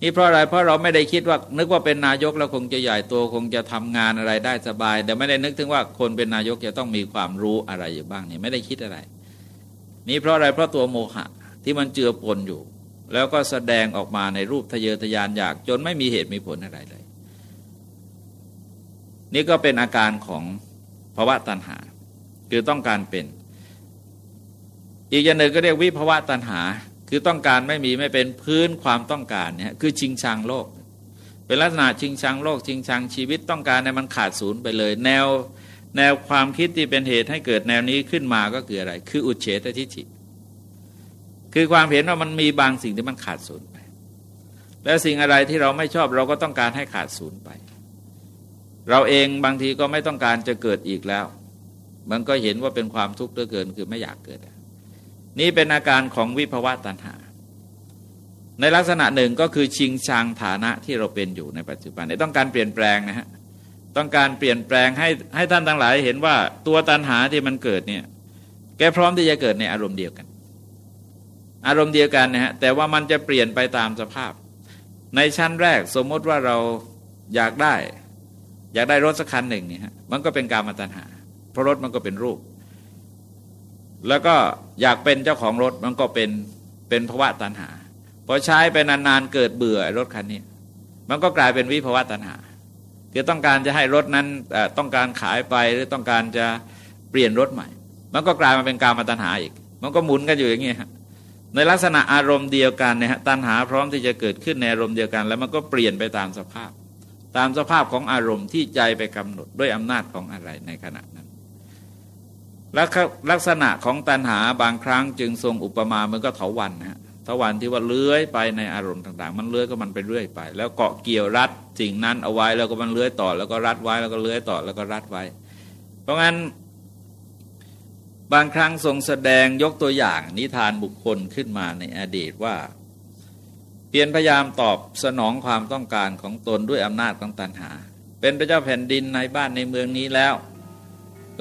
นี่เพราะอะไรเพราะเราไม่ได้คิดว่านึกว่าเป็นนายกแล้วคงจะใหญ่ตัวคงจะทำงานอะไรได้สบาย แต่ไม่ได้นึกถึงว่าคนเป็นนายกจะต้องมีความรู้อะไรอยู่บ้างเนี่ยไม่ได้คิดอะไร นี่เพราะอะไรเพราะตัวโมหะที่มันเจือปนอยู่ แล้วก็แสดงออกมาในรูปทะเยอทะยานอยาก จนไม่มีเหตุมีผลอะไรเลย นี่ก็เป็นอาการของภาวะตัณหา คือต้องการเป็น อีกอย่างหนึ่งก็เรียกวิภาวะตัณหา คือต้องการไม่มีไม่เป็นพื้นความต้องการเนี่ยคือชิงชังโลก เป็นลักษณะชิงชังโลก ชิงชังชีวิตต้องการในมันขาดศูนย์ไปเลย แนวแนวความคิดที่เป็นเหตุให้เกิดแนวนี้ขึ้นมาก็คืออะไร คืออุเฉตทิฏฐิคือความเห็นว่ามันมีบางสิ่งที่มันขาดศูนย์ไป แล้วสิ่งอะไรที่เราไม่ชอบเราก็ต้องการให้ขาดศูนย์ไป เราเองบางทีก็ไม่ต้องการจะเกิดอีกแล้ว มันก็เห็นว่าเป็นความทุกข์เหลือเกินคือไม่อยากเกิด นี่เป็นอาการของวิภวะตัณหา ในลักษณะหนึ่งก็คือชิงชังฐานะที่เราเป็นอยู่ในปัจจุบันต้องการเปลี่ยนแปลงนะฮะต้องการเปลี่ยนแปลงให้ให้ท่านทั้งหลายเห็นว่าตัวตัณหาที่มันเกิดเนี่ยแกพร้อมที่จะเกิดในอารมณ์เดียวกัน อารมณ์เดียวกันนะฮะแต่ว่ามันจะเปลี่ยนไปตามสภาพ ในชั้นแรกสมมติว่าเราอยากได้ อยากได้รถสักคันหนึ่งเนี่ยฮะมันก็เป็นการมาตัณหา เพราะรถมันก็เป็นรูป แล้วก็อยากเป็นเจ้าของรถมันก็เป็นเป็นภาวะตัณหาพอใช้ไปนานๆเกิดเบื่อรถคันนี้ มันก็กลายเป็นวิภาวะตัณหาคือต้องการจะให้รถนั้นต้องการขายไปหรือต้องการจะเปลี่ยนรถใหม่ มันก็กลายมาเป็นการมาตัณหาอีก มันก็หมุนกันอยู่อย่างนี้ฮะในลักษณะอารมณ์เดียวกันเนี่ยตัณหาพร้อมที่จะเกิดขึ้นในอารมณ์เดียวกัน แล้วมันก็เปลี่ยนไปตามสภาพ ตามสภาพของอารมณ์ที่ใจไปกำหนดด้วยอำนาจของอะไรในขณะนั้น ลักษณะของตัณหาบางครั้งจึงทรงอุปมาเหมือนก็เถาวันนะฮะเถาวันที่ว่าเลื้อยไปในอารมณ์ต่าง ๆ มันเลื้อยก็มันไปเรื่อยไป แล้วเกาะเกี่ยวรัดสิ่งนั้นเอาไว้แล้วก็มันเลื้อยต่อ แล้วก็รัดไว้แล้วก็เลื้อยต่อแล้วก็รัดไว้ เพราะงั้นบางครั้งทรงแสดงยกตัวอย่างนิทานบุคคลขึ้นมาในอดีตว่า เปลี่ยนพยายามตอบสนองความต้องการของตนด้วยอำนาจของตัณหา เป็นพระเจ้าแผ่นดินในบ้านในเมืองนี้แล้ว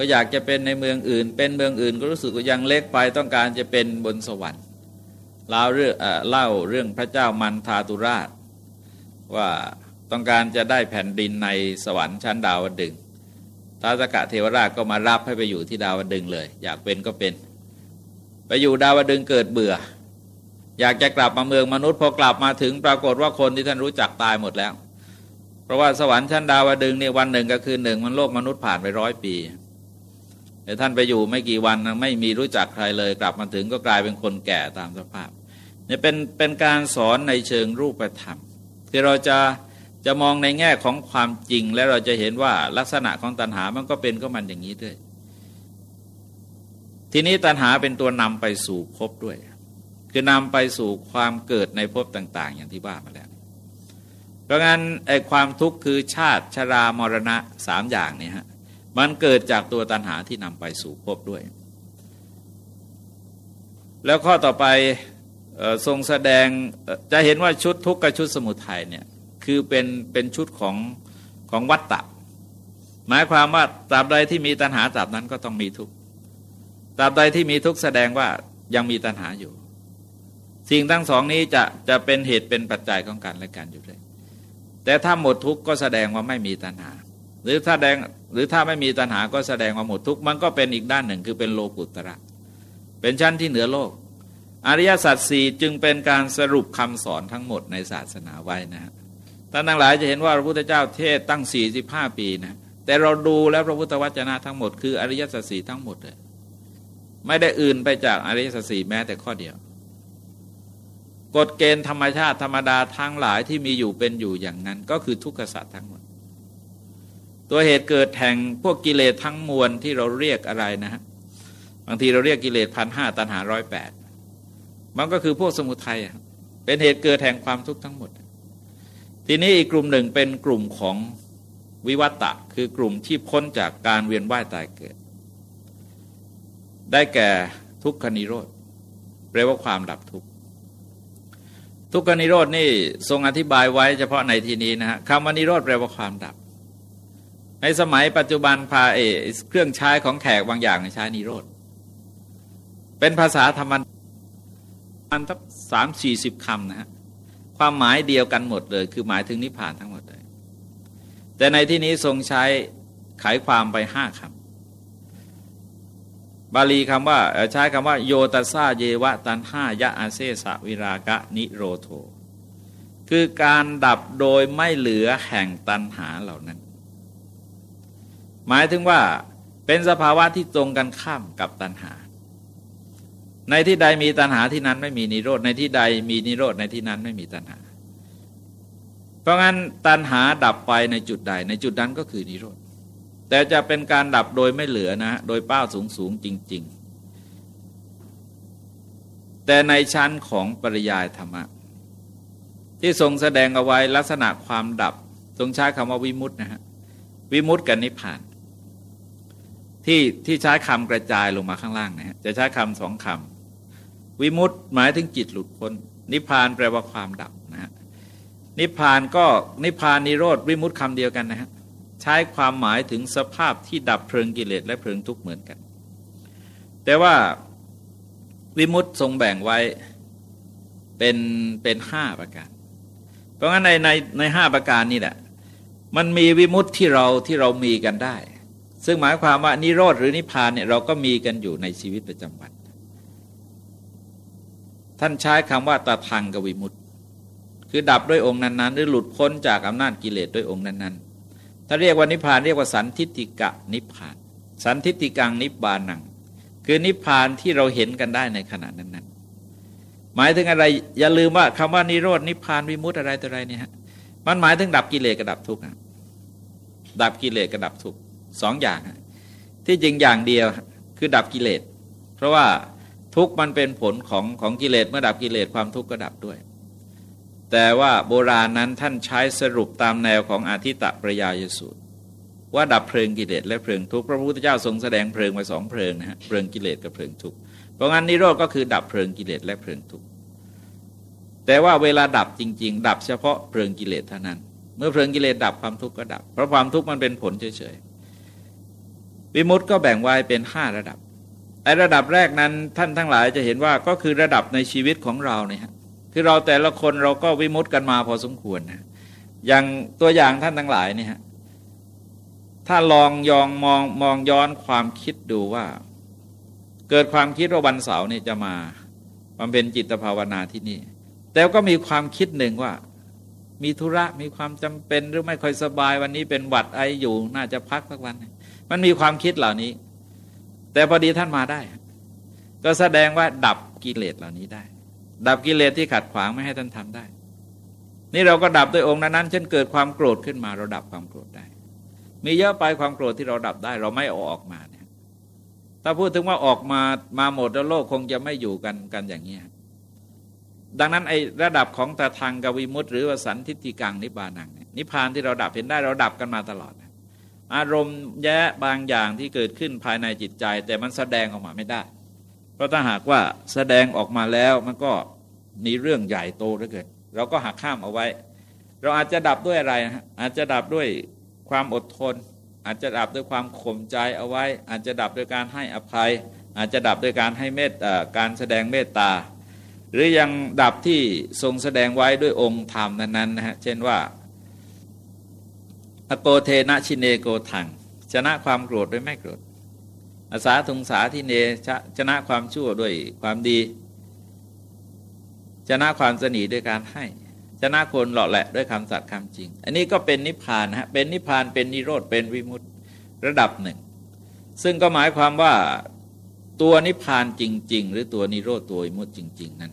ก็อยากจะเป็นในเมืองอื่น เป็นเมืองอื่นก็รู้สึกว่ายังเล็กไปต้องการจะเป็นบนสวรรค์เล่าเรื่องเล่าเรื่องพระเจ้ามันทาตุราช ว่าต้องการจะได้แผ่นดินในสวรรค์ชั้นดาวดึงท้าสกะเทวราชก็มารับให้ไปอยู่ที่ดาวดึงเลย อยากเป็นก็เป็น ไปอยู่ดาวดึงเกิดเบื่อ อยากจะกลับมาเมืองมนุษย์พอกลับมาถึงปรากฏว่าคนที่ท่านรู้จักตายหมดแล้ว เพราะว่าสวรรค์ชั้นดาวดึงเนี่ยวันหนึ่งก็คือหนึ่งมันโลกมนุษย์ผ่านไปร้อยปี แต่ท่านไปอยู่ไม่กี่วันไม่มีรู้จักใครเลย กลับมาถึงก็กลายเป็นคนแก่ตามสภาพเนี่ยเป็นเป็นการสอนในเชิงรูปธรรม ที่เราจะจะมองในแง่ของความจริง และเราจะเห็นว่าลักษณะของตัณหามันก็เป็นก็มันอย่างนี้ด้วย ทีนี้ตัณหาเป็นตัวนำไปสู่ภพด้วย คือนำไปสู่ความเกิดในภพต่าง ๆ อย่างที่ว่ามาแล้ว เพราะงั้นไอ้ความทุกข์คือชาติชรามรณะสามอย่างเนี่ยฮะ มันเกิดจากตัวตัณหาที่นำไปสู่ภพด้วย แล้วข้อต่อไปทรงแสดงจะเห็นว่าชุดทุกข์กับชุดสมุทัยเนี่ยคือเป็นเป็นชุดของของวัตตะ หมายความว่าตราบใดที่มีตัณหาตราบนั้นก็ต้องมีทุกข์ตราบใดที่มีทุกข์แสดงว่ายังมีตัณหาอยู่ สิ่งทั้งสองนี้จะจะเป็นเหตุเป็นปัจจัยของกันและกันอยู่เลยแต่ถ้าหมดทุกข์ก็แสดงว่าไม่มีตัณหา หรือถ้าแดงหรือถ้าไม่มีตัณหาก็แสดงว่าหมดทุกข์มันก็เป็นอีกด้านหนึ่งคือเป็นโลกุตระ เป็นชั้นที่เหนือโลก อริยสัจสี่จึงเป็นการสรุปคำสอนทั้งหมดในศาสนาไว้นะฮะท่านทั้งหลายจะเห็นว่าพระพุทธเจ้าเทศตั้ง 45 ปีนะแต่เราดูแล้วพระพุทธวจนะทั้งหมดคืออริยสัจสีทั้งหมดเลยไม่ได้อื่นไปจากอริยสัจสีแม้แต่ข้อเดียว กฎเกณฑ์ธรรมชาติธรรมดาทั้งหลายที่มีอยู่เป็นอยู่อย่างนั้น ก็คือทุกขสัจทั้งหมด ตัวเหตุเกิดแห่งพวกกิเลสทั้งมวลที่เราเรียกอะไรนะฮะบางทีเราเรียกกิเลสพันห้าตันหาร้อยแปดมันก็คือพวกสมุทัยเป็นเหตุเกิดแห่งความทุกข์ทั้งหมด ทีนี้อีกกลุ่มหนึ่งเป็นกลุ่มของวิวัตตะคือกลุ่มที่พ้นจากการเวียนว่ายตายเกิด ได้แก่ทุกขนิโรธแปลว่าความดับทุกข์ทุกขนิโรธนี่ทรงอธิบายไว้เฉพาะในที่นี้นะฮะคำว่านิโรธแปลว่าความดับ ในสมัยปัจจุบันพาเอเครื่องใช้ของแขกบางอย่างใช้นิโรธ เป็นภาษาธรรมันมันสักสามสี่สิบคำนะฮะความหมายเดียวกันหมดเลย คือหมายถึงนิพพานทั้งหมดเลย แต่ในที่นี้ทรงใช้ไขความไปห้าคำบาลีคำว่าใช้คำว่า โยตัสาเยวะตันห้ายะอาเซสวิรากะนิโรโท คือการดับโดยไม่เหลือแห่งตันหาเหล่านั้น หมายถึงว่าเป็นสภาวะที่ตรงกันข้ามกับตันหา ในที่ใดมีตันหาที่นั้นไม่มีนิโรธในที่ใดมีนิโรธในที่นั้นไม่มีตันหา เพราะงั้นตัณหาดับไปในจุดใด ในจุดนั้นก็คือนิโรธแต่จะเป็นการดับโดยไม่เหลือนะโดยเป้าสูงสูงจริง ๆ แต่ในชั้นของปริยายธรรมะ ที่ทรงแสดงเอาไว้ลักษณะความดับ ทรงใช้คำว่าวิมุตนะฮะวิมุตกับนิพพาน ที่ที่ใช้คำกระจายลงมาข้างล่างนะฮะจะใช้คำสองคำวิมุตต์หมายถึงจิตหลุดพ้น นิพพานแปลว่าความดับนะฮะนิพพานก็นิพพานนิโรธวิมุตติคำเดียวกันนะฮะใช้ความหมายถึงสภาพที่ดับเพลิงกิเลสและเพลิงทุกข์เหมือนกัน แต่ว่าวิมุตติทรงแบ่งไว้เป็นเป็นห้าประการ เพราะงั้นในในในห้าประการนี่แหละมันมีวิมุตติที่เราที่เรามีกันได้ ซึ่งหมายความว่านิโรธหรือนิพพานเนี่ยเราก็มีกันอยู่ในชีวิตประจำวัน ท่านใช้คำว่าตาทางกวิมุตติ คือดับด้วยองค์นั้นๆ หรือหลุดพ้นจากอำนาจกิเลสด้วยองค์นั้นๆ ถ้าเรียกว่านิพพานเรียกว่าสันทิติกะนิพพาน สันทิติกังนิบานัง คือนิพพานที่เราเห็นกันได้ในขณะนั้นๆ หมายถึงอะไรอย่าลืมว่าคำว่านิโรดนิพพานวิมุตอะไรต่ออะไรเนี่ยฮะมันหมายถึงดับกิเลสกับดับทุกข์ดับกิเลสกับดับทุกข์ สองอย่าง ที่จริงอย่างเดียวคือดับกิเลส เพราะว่าทุกมันเป็นผลของของกิเลสเมื่อดับกิเลสความทุกข์ก็ดับด้วย แต่ว่าโบราณนั้นท่านใช้สรุปตามแนวของอาทิตะประยายสูตร ว่าดับเพลิงกิเลสและเพลิงทุกข์พระพุทธเจ้าทรงแสดงเพลิงไว้สองเพลิงนะฮะเพลิงกิเลสกับเพลิงทุกข์เพราะงั้นนิโรธก็คือดับเพลิงกิเลสและเพลิงทุกข์แต่ว่าเวลาดับจริง ๆ ดับเฉพาะเพลิงกิเลสเท่านั้น เมื่อเพลิงกิเลสดับความทุกข์ก็ดับ เพราะความทุกข์มันเป็นผลเฉยๆ วิมุตต์ก็แบ่งไว้เป็นห้าระดับไอระดับแรกนั้นท่านทั้งหลายจะเห็นว่าก็คือระดับในชีวิตของเราเนี่ยคือเราแต่ละคนเราก็วิมุตกันมาพอสมควรนะอย่างตัวอย่างท่านทั้งหลายเนี่ยถ้าลองยองมองมองย้อนความคิดดูว่า เกิดความคิดว่าวันเสาร์นี่จะมาบำเพ็ญจิตภาวนาที่นี่ แต่ก็มีความคิดหนึ่งว่า มีธุระมีความจำเป็นหรือไม่ค่อยสบายวันนี้เป็นหวัดไออยู่ น่าจะพักสักวัน มันมีความคิดเหล่านี้ แต่พอดีท่านมาได้ ก็แสดงว่าดับกิเลสเหล่านี้ได้ ดับกิเลสที่ขัดขวางไม่ให้ท่านทำได้ นี่เราก็ดับด้วยองค์นั้นเช่นเกิดความโกรธขึ้นมาเราดับความโกรธได้ มีเยอะไปความโกรธที่เราดับได้ เราไม่เอาออกมาเนี่ยถ้าพูดถึงว่าออกมามาหมดแล้วโลกคงจะไม่อยู่กันกันอย่างนี้ดังนั้นไอ้ระดับของตาทางกวิมุตหรือวสันทิฏฐิกังนิบานังนิพานที่เราดับเห็นได้เราดับกันมาตลอด อารมณ์แย่บางอย่างที่เกิดขึ้นภายในจิตใจ แต่มันแสดงออกมาไม่ได้ เพราะถ้าหากว่าแสดงออกมาแล้วมันก็มีเรื่องใหญ่โตเหลือเกินเราก็หักข้ามเอาไว้ เราอาจจะดับด้วยอะไรนะอาจจะดับด้วยความอดทน อาจจะดับด้วยความข่มใจเอาไว้ อาจจะดับด้วยการให้อภัย อาจจะดับด้วยการให้เมตการแสดงเมตตา หรือยังดับที่ทรงแสดงไว้ด้วยองค์ธรรมนั้นๆนะฮะเช่นว่า อโกเทนะชินเนโกทัง ชนะความโกรธด้วยไม่โกรธอาสาทุงสาที่เนชชนะความชั่วด้วยความดี ชนะความสนีด้วยการให้ ชนะคนหล่อแหละด้วยคำสัตย์คำจริง อันนี้ก็เป็นนิพพานฮะเป็นนิพพานเป็นนิโรธเป็นวิมุตติระดับหนึ่ง ซึ่งก็หมายความว่าตัวนิพพานจริง ๆ หรือตัวนิโรธตัววิมุตจริง ๆ นั้น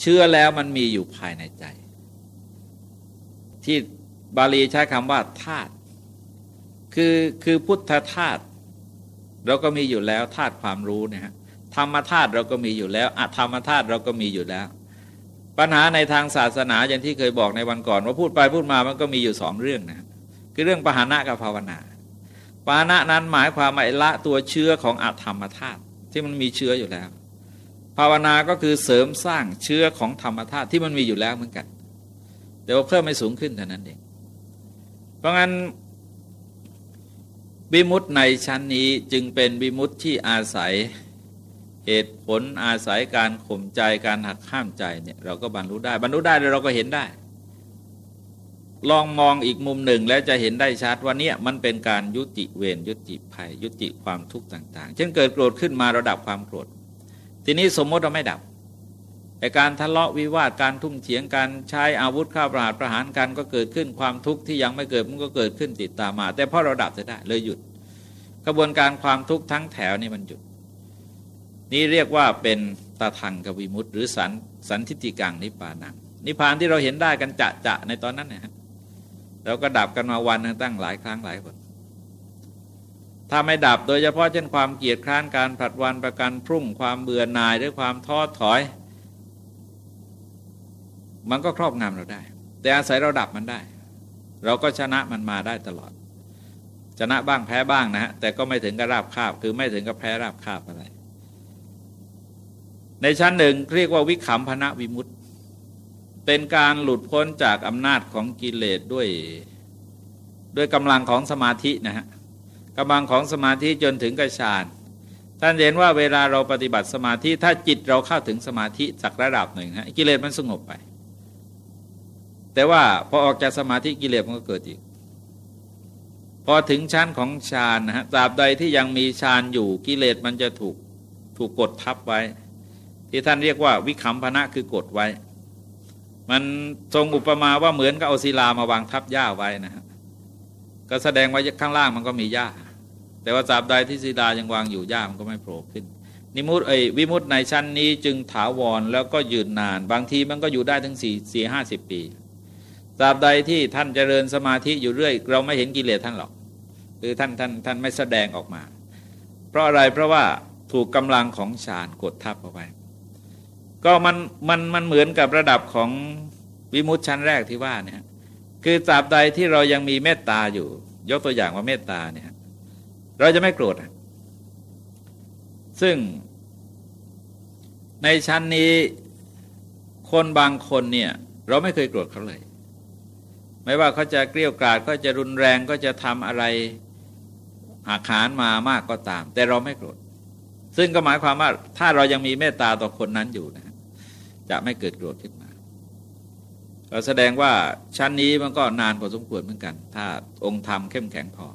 เชื่อแล้วมันมีอยู่ภายในใจ ที่ บาลีใช้คำว่าธาตุคือคือพุทธธาตุเราก็มีอยู่แล้วธาตุความรู้เนี่ยฮะธรรมธาตุเราก็มีอยู่แล้วอธรรมธาตุเราก็มีอยู่แล้ว ปัญหาในทางศาสนาอย่างที่เคยบอกในวันก่อน ว่าพูดไปพูดมามันก็มีอยู่สองเรื่องนะคือเรื่องปหานะกับภาวนาปานะนั้นหมายความว่าละตัวเชื้อของอธรรมธาตุที่มันมีเชื้ออยู่แล้ว ภาวนาก็คือเสริมสร้างเชื้อของธรรมธาตุที่มันมีอยู่แล้วเหมือนกันแต่ว่าเพิ่มไม่สูงขึ้นเท่านั้นเอง เพราะงั้นวิมุตในชั้นนี้จึงเป็นวิมุตที่อาศัยเหตุผลอาศัยการข่มใจการหักข้ามใจเนี่ยเราก็บรรลุได้ บรรลุได้แล้วเราก็เห็นได้ ลองมองอีกมุมหนึ่งแล้วจะเห็นได้ชัดว่าเนี่ยมันเป็นการยุติเวรยุติภัย ยุติความทุกข์ต่าง ๆ เช่นเกิดโกรธขึ้นมาเราดับความโกรธ ทีนี้สมมติเราไม่ดับ แต่การทะเลาะวิวาทการทุ่มเถียงการใช้อาวุธข้าประหารประหารกันก็เกิดขึ้นความทุกข์ที่ยังไม่เกิดมันก็เกิดขึ้นติดตามมา แต่พอเราดับจะได้เลยหยุด กระบวนการความทุกข์ทั้งแถวนี่มันหยุด นี่เรียกว่าเป็นตาทังกวิมุตหรือสันสันทิติกังนิพพานังนิพพานที่เราเห็นได้กันจะจะในตอนนั้นนะฮะเราก็ดับกันมาวันตั้งหลายครั้งหลายคนถ้าไม่ดับโดยเฉพาะเช่นความเกียดคร้านการผลัดวันประกันพรุ่งความเบื่อหน่ายหรือความท้อถอย มันก็ครอบงำเราได้ แต่อาศัยเราดับมันได้ เราก็ชนะมันมาได้ตลอด ชนะบ้างแพ้บ้างนะฮะแต่ก็ไม่ถึงกับราบคาบ คือไม่ถึงกับแพ้ราบคาบอะไร ในชั้นหนึ่งเรียกว่าวิขำพนะวิมุตเป็นการหลุดพ้นจากอำนาจของกิเลสด้วยด้วยกำลังของสมาธินะฮะกำลังของสมาธิจนถึงกระชานท่านเห็นว่าเวลาเราปฏิบัติสมาธิถ้าจิตเราเข้าถึงสมาธิสักระดับหนึ่งฮะกิเลสมันสงบไป แต่ว่าพอออกจากสมาธิกิเลสมันก็เกิดอีก พอถึงชั้นของฌานนะฮะตราบใดที่ยังมีฌานอยู่กิเลสมันจะถูกถูกกดทับไว้ ที่ท่านเรียกว่าวิคัมพนะคือกดไว้ มันทรงอุปมาว่าเหมือนกับเอาศิลามาวางทับหญ้าไว้นะฮะก็แสดงว่าข้างล่างมันก็มีหญ้า แต่ว่าตราบใดที่ศิลายังวางอยู่หญ้ามันก็ไม่โผล่ขึ้นนิมุตไอวิมุตในชั้นนี้จึงถาวรแล้วก็ยืนนาน บางทีมันก็อยู่ได้ถึงสี่สี่ห้าสิบปี ตราบใดที่ท่านเจริญสมาธิอยู่เรื่อย เราไม่เห็นกิเลสท่านหรอกคือท่านท่านท่านไม่แสดงออกมา เพราะอะไรเพราะว่าถูกกำลังของฌานกดทับเอาไว้ ก็มันมันมันเหมือนกับระดับของวิมุตชั้นแรกที่ว่าเนี่ยคือตราบใดที่เรายังมีเมตตาอยู่ ยกตัวอย่างว่าเมตตาเนี่ยเราจะไม่โกรธ ซึ่งในชั้นนี้คนบางคนเนี่ย เราไม่เคยโกรธเขาเลย ไม่ว่าเขาจะเกลี้ยกล่อมเขาจะรุนแรงก็จะทำอะไรหักขานมามากก็ตาม แต่เราไม่โกรธซึ่งก็หมายความว่าถ้าเรายังมีเมตตาต่อคนนั้นอยู่นะ จะไม่เกิดโกรธขึ้นมาเราแสดงว่าชั้นนี้มันก็นานพอสมควรเหมือนกัน ถ้าองค์ธรรมเข้มแข็งพอ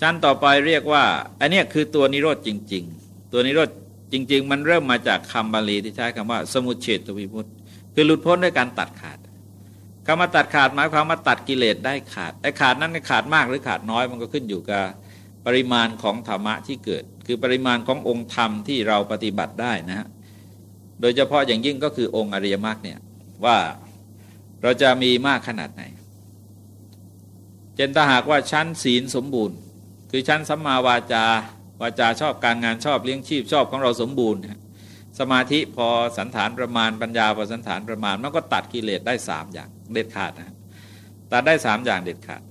ชั้นต่อไปเรียกว่า อันนี้คือตัวนิโรธจริง ๆ ตัวนิโรธจริง ๆ มันเริ่มมาจากคำบาลีที่ใช้คำว่า สมุเฉตวิมุตคือหลุดพ้นด้วยการตัดขาด คำว่าตัดขาดหมายความว่าตัดกิเลสได้ขาดไอ้ขาดนั้นขาดมากหรือขาดน้อยมันก็ขึ้นอยู่กับปริมาณของธรรมะที่เกิด คือปริมาณขององค์ธรรมที่เราปฏิบัติได้นะฮะโดยเฉพาะอย่างยิ่งก็คือองค์อริยมรรคเนี่ยว่าเราจะมีมากขนาดไหนเจนถ้าหากว่าชั้นศีลสมบูรณ์ คือชั้นสัมมาวาจาวาจาชอบการงานชอบเลี้ยงชีพชอบของเราสมบูรณ์ สมาธิพอสันฐานประมาณปัญญาพอสันฐานประมาณมันก็ตัดกิเลสได้สามอย่าง เด็ดขาดนะตัดได้สามอย่างเด็ดขาด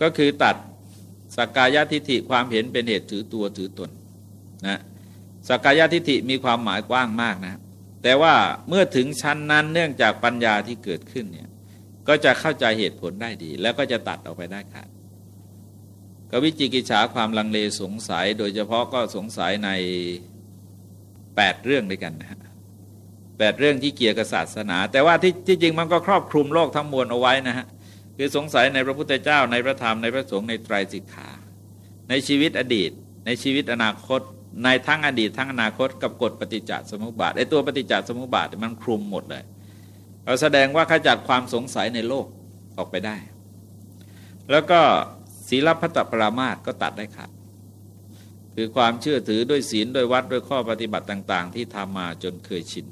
ก็คือตัดสกกายทิฏฐิความเห็นเป็นเหตุถือตัวถือตนนะสกกายทิฏฐิมีความหมายกว้างมากนะ แต่ว่าเมื่อถึงชั้นนั้นเนื่องจากปัญญาที่เกิดขึ้นเนี่ยก็จะเข้าใจเหตุผลได้ดี แล้วก็จะตัดออกไปได้ขาดกวิจิกิจฉาความลังเลสงสัย โดยเฉพาะก็สงสัยใน 8 เรื่องด้วยกันนะฮะ แปดเรื่องที่เกี่ยวกับศาสนา แต่ว่าที่ที่จริงมันก็ครอบคลุมโลกทั้งมวลเอาไว้นะฮะคือสงสัยในพระพุทธเจ้าในพระธรรมในพระสงฆ์ในไตรสิกขา ในชีวิตอดีต ในชีวิตอนาคต ในทั้งอดีต ทั้งอนาคตกับกฎปฏิจจสมุปบาทไอตัวปฏิจจสมุปบาทมันคลุมหมดเลยเราแสดงว่าขจัดความสงสัยในโลกออกไปได้ แล้วก็ศีลพัตปรามาสก็ตัดได้ขาดคือความเชื่อถือด้วยศีลด้วยวัดด้วยข้อปฏิบัติต่าง ๆ ที่ทำมาจนเคยชิน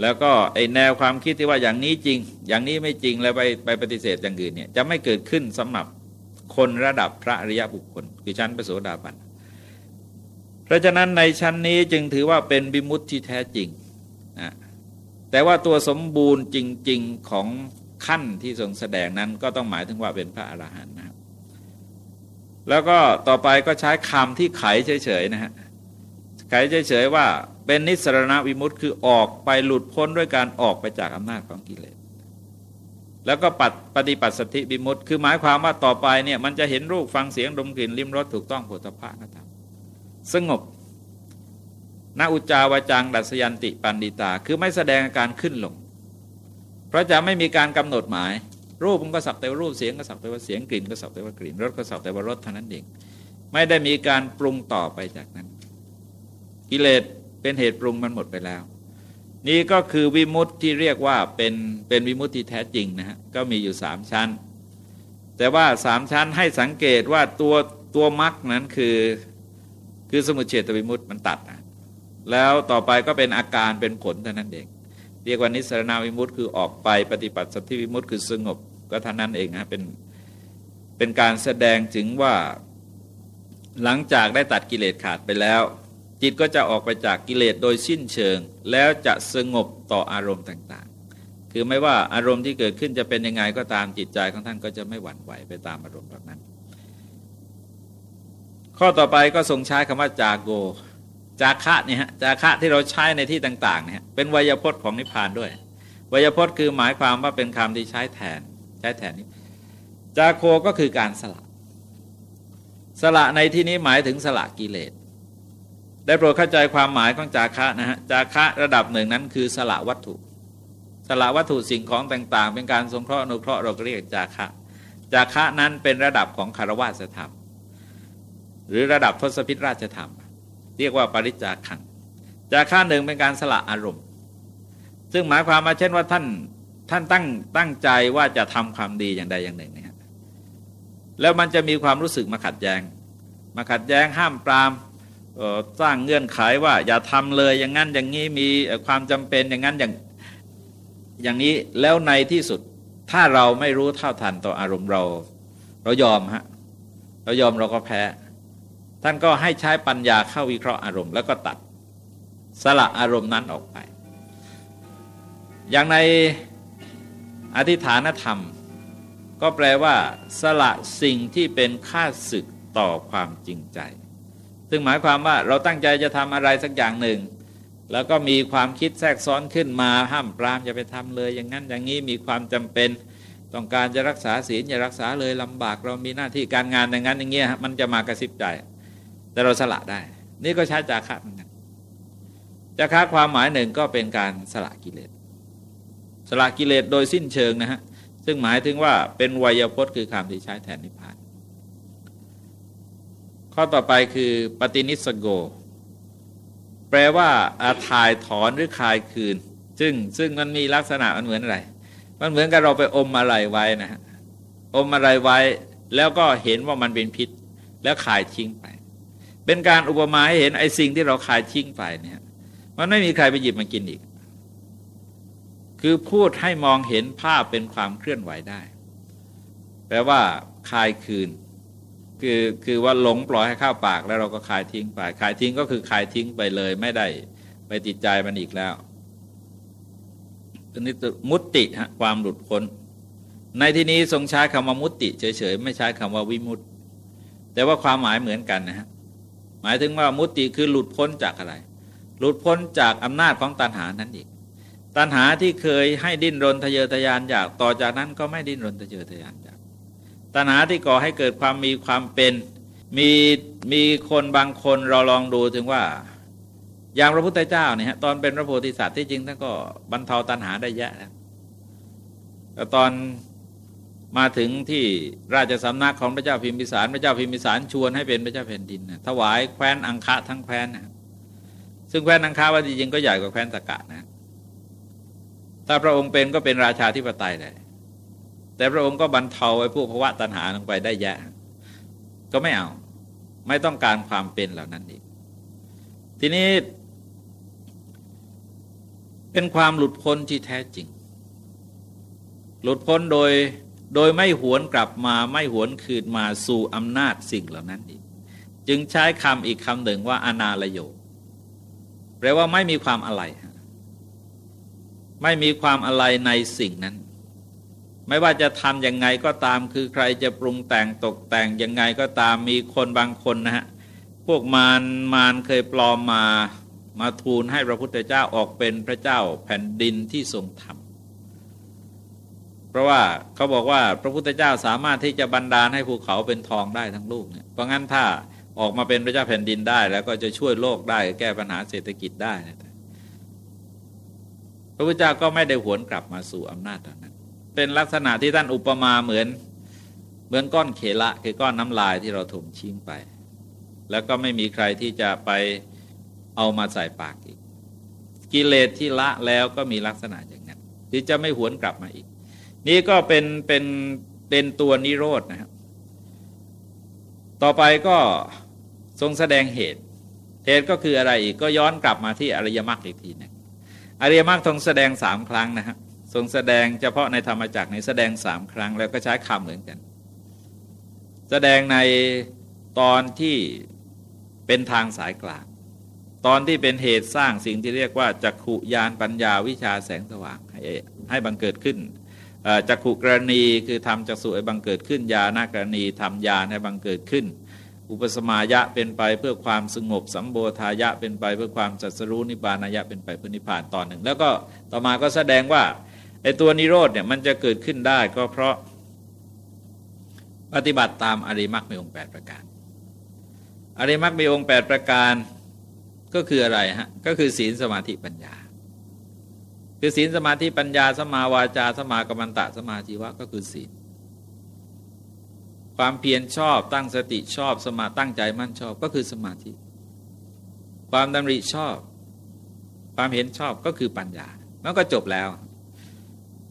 แล้วก็ไอแนวความคิดที่ว่าอย่างนี้จริง อย่างนี้ไม่จริงแล้วไปไปปฏิเสธอย่างอื่นเนี่ยจะไม่เกิดขึ้นสำหรับคนระดับพระอริยบุคคล คือชั้นพระโสดาบันเพราะฉะนั้นในชั้นนี้จึงถือว่าเป็นบิมุตที่แท้จริงนะแต่ว่าตัวสมบูรณ์จริง ๆของขั้นที่ทรงแสดงนั้นก็ต้องหมายถึงว่าเป็นพระอรหันต์นะครับแล้วก็ต่อไปก็ใช้คำที่ไขเฉยๆนะฮะ ไขเฉยๆว่า เป็นนิสรณวิมุตต์คือออกไปหลุดพ้นด้วยการออกไปจากอำนาจของกิเลสแล้วก็ปัดปฏิปัสสติวิมุตต์คือหมายความว่าต่อไปเนี่ยมันจะเห็นรูปฟังเสียงดมกลิ่นลิ้มรสถูกต้องโผฏฐะนะครับสงบนาอุจาวาจังดัสยันติปันดิตา คือไม่แสดงอาการขึ้นลง เพราะจะไม่มีการกำหนดหมาย รูปมันก็สักแต่ว่ารูปเสียงก็สักแต่ว่าเสียงกลิ่นก็สักแต่ว่ากลิ่นรสก็สักแต่ว่ารสเท่านั้นเองไม่ได้มีการปรุงต่อไปจากนั้น กิเลสเป็นเหตุปรุงมันหมดไปแล้ว นี่ก็คือวิมุตติที่เรียกว่าเป็นเป็นวิมุตที่แท้จริงนะฮะก็มีอยู่สามชั้น แต่ว่าสามชั้นให้สังเกตว่าตัวตัวมรรคนั้นคือคือสมุเฉตวิมุตติมันตัดนะแล้วต่อไปก็เป็นอาการเป็นผลเท่านั้นเองเรียกว่านิสรณาวิมุตต์คือออกไปปฏิบัติสัตธิวิมุตต์คือสงบก็ท่านั้นเองนะเป็นเป็นการแสดงถึงว่าหลังจากได้ตัดกิเลสขาดไปแล้ว จิตก็จะออกไปจากกิเลสโดยสิ้นเชิง แล้วจะสงบต่ออารมณ์ต่างๆ คือไม่ว่าอารมณ์ที่เกิดขึ้นจะเป็นยังไงก็ตามจิตใจของท่านก็จะไม่หวั่นไหวไปตามอารมณ์เหล่านั้น ข้อต่อไปก็ทรงใช้คำว่าจาโก จาคะเนี่ยฮะจาคะที่เราใช้ในที่ต่างๆเนี่ยเป็นวยพจน์ของนิพพานด้วยวยพจน์คือหมายความว่าเป็นคำที่ใช้แทนใช้แทนนี้จาโคก็คือการสละ สละในที่นี้หมายถึงสละกิเลส ได้โปรดเข้าใจความหมายของจาคะนะฮะจาคะระดับหนึ่งนั้นคือสละวัตถุ สละวัตถุสิ่งของต่างๆ เป็นการสงเคราะห์อนุเคราะห์เราเรียกจาคะจาคะนั้นเป็นระดับของคารวะธรรม หรือระดับทศพิธราชธรรม เรียกว่าปริจาคังจาค่าหนึ่งเป็นการสละอารมณ์ ซึ่งหมายความมาเช่นว่าท่านท่านตั้งตั้งใจว่าจะทำความดีอย่างใดอย่างหนึ่งเนี่ยแล้วมันจะมีความรู้สึกมาขัดแย้งมาขัดแย้งห้ามปราม สร้างเงื่อนไขว่า อย่าทำเลยอย่างนั้นอย่างนี้มีความจำเป็นอย่างนั้นอย่างอย่างนี้แล้วในที่สุดถ้าเราไม่รู้เท่าทันต่ออารมณ์เรา เรายอมฮะเรายอมเราก็แพ้ ท่านก็ให้ใช้ปัญญาเข้าวิเคราะห์อารมณ์แล้วก็ตัดสละอารมณ์นั้นออกไป อย่างในอธิฐานธรรม ก็แปลว่า สละสิ่งที่เป็นค่าศึกต่อความจริงใจ ซึ่งหมายความว่าเราตั้งใจจะทำอะไรสักอย่างหนึ่ง แล้วก็มีความคิดแทรกซ้อนขึ้นมาห้ามปรามจะไปทำเลย อย่างนั้นอย่างนี้มีความจำเป็นต้องการจะรักษาศีลอย่ารักษาเลยลำบาก เรามีหน้าที่การงานอย่างนั้นอย่างเงี้ยมันจะมากระซิบใจ แต่เราสละได้ นี่ก็ใช้จาคะเหมือนกันจาคะความหมายหนึ่งก็เป็นการสละกิเลสสละกิเลสโดยสิ้นเชิงนะฮะซึ่งหมายถึงว่าเป็นไวยพจน์คือคำที่ใช้แทนนิพพาน ข้อต่อไปคือปฏินิสโก แปลว่าอาถ่ายถอนหรือคายคืน ซึ่งซึ่งมันมีลักษณะมันเหมือนอะไร มันเหมือนกับเราไปอมอะไรไว้นะฮะอมอะไรไว้ แล้วก็เห็นว่ามันเป็นพิษ แล้วคายทิ้งไป เป็นการอุปมาให้เห็นไอ้สิ่งที่เราขายทิ้งไปเนี่ยมันไม่มีใครไปหยิบมากินอีก คือพูดให้มองเห็นภาพเป็นความเคลื่อนไหวได้ แปลว่าคายคืน คือคือว่าหลงปล่อยให้เข้าปากแล้วเราก็คายทิ้งไปคายทิ้งก็คือคายทิ้งไปเลยไม่ได้ไปติดใจมันอีกแล้วอันนี้มุตติฮะความหลุดพ้น ในที่นี้ทรงใช้คำว่ามุตติเฉยๆไม่ใช้คำว่าวิมุตติแต่ว่าความหมายเหมือนกันนะฮะหมายถึงว่ามุติคือหลุดพ้นจากอะไร หลุดพ้นจากอำนาจของตัณหานั้นอีกตัณหาที่เคยให้ดิ้นรนทะเยอทะยานอยากต่อจากนั้นก็ไม่ดิ้นรนทะเยอทะยานอยาก ตัณหาที่ก่อให้เกิดความมีความเป็น มีมีคนบางคนเราลองดูถึงว่า อย่างพระพุทธเจ้าเนี่ยตอนเป็นพระโพธิสัตว์ที่จริงท่านก็บรรเทาตัณหาได้เยอะแล้วแต่ตอนมาถึงที่ราชสำนักของพระเจ้าพิมพิสารพระเจ้าพิมพิสารชวนให้เป็นพระเจ้าแผ่นดินนะถวายแคว้นอังคะทั้งแคว้นนะซึ่งแคว้นอังคะว่าจริงๆก็ใหญ่กว่าแคว้นตะกะนะถ้าพระองค์เป็นก็เป็นราชาธิปไตยเลย แต่พระองค์ก็บรรเทาไอ้พวกภวะตัณหาลงไปได้แยะ ก็ไม่เอา ไม่ต้องการความเป็นเหล่านั้นอีก ทีนี้ เป็นความหลุดพ้นที่แท้จริง หลุดพ้นโดยโดยไม่หวนกลับมาไม่หวนคืนมาสู่อำนาจสิ่งเหล่านั้นอีก จึงใช้คำอีกคำหนึ่งว่าอนาลโยแปลว่าไม่มีความอะไร ไม่มีความอะไรในสิ่งนั้น ไม่ว่าจะทำยังไงก็ตาม คือใครจะปรุงแต่งตกแต่งยังไงก็ตามมีคนบางคนนะฮะพวกมารมารเคยปลอมมามาทูลให้พระพุทธเจ้าออกเป็นพระเจ้าแผ่นดินที่ทรงธรรมเพราะว่าเขาบอกว่าพระพุทธเจ้าสามารถที่จะบันดาลให้ภูเขาเป็นทองได้ทั้งลูกเนี่ยเพราะงั้นถ้าออกมาเป็นพระเจ้าแผ่นดินได้ แล้วก็จะช่วยโลกได้แก้ปัญหาเศรษฐกิจได้นะพระพุทธเจ้าก็ไม่ได้หวนกลับมาสู่อำนาจนั้น เป็นลักษณะที่ท่านอุปมาเหมือน เหมือนก้อนเขละคือก้อนน้ำลายที่เราถมชิ้งไป แล้วก็ไม่มีใครที่จะไปเอามาใส่ปากอีก กิเลสที่ละแล้วก็มีลักษณะอย่างนั้นที่จะไม่หวนกลับมาอีก นี่ก็เป็นเป็นเป็นตัวนิโรธนะครับ ต่อไปก็ทรงแสดงเหตุ เหตุก็คืออะไรอีกก็ย้อนกลับมาที่อริยมรรคอีกทีนึงอริยมรรคทรงแสดงสามครั้งนะฮะ ทรงแสดงเฉพาะในธรรมจักรในแสดงสามครั้งแล้วก็ใช้คำเหมือนกัน แสดงในตอนที่เป็นทางสายกลาง ตอนที่เป็นเหตุสร้างสิ่งที่เรียกว่าจักขุยานปัญญาวิชาแสงสว่างให้ให้บังเกิดขึ้นจักขุกรณีคือทำจักสุให้บังเกิดขึ้นญาณกรณีทำญาณให้บังเกิดขึ้น อุปสมายะเป็นไปเพื่อความสงบสัมโบธายะเป็นไปเพื่อความจัสรู้นิบานายะเป็นไปเพื่อนิพพานตอนหนึ่ง แล้วก็ต่อมาก็แสดงว่า ไอ้ตัวนิโรธเนี่ยมันจะเกิดขึ้นได้ก็เพราะปฏิบัติตามอริมักมีองค์ 8 ประการ อริมักมีองค์ 8 ประการก็คืออะไรฮะ ก็คือศีลสมาธิปัญญา คือศีลสมาธิปัญญาสมาวาจาสมากรรมตะสมาชีวะก็คือศีล ความเพียรชอบตั้งสติชอบสมาตั้งใจมั่นชอบก็คือสมาธิ ความดำริชอบ ความเห็นชอบก็คือปัญญาแล้วก็จบแล้ว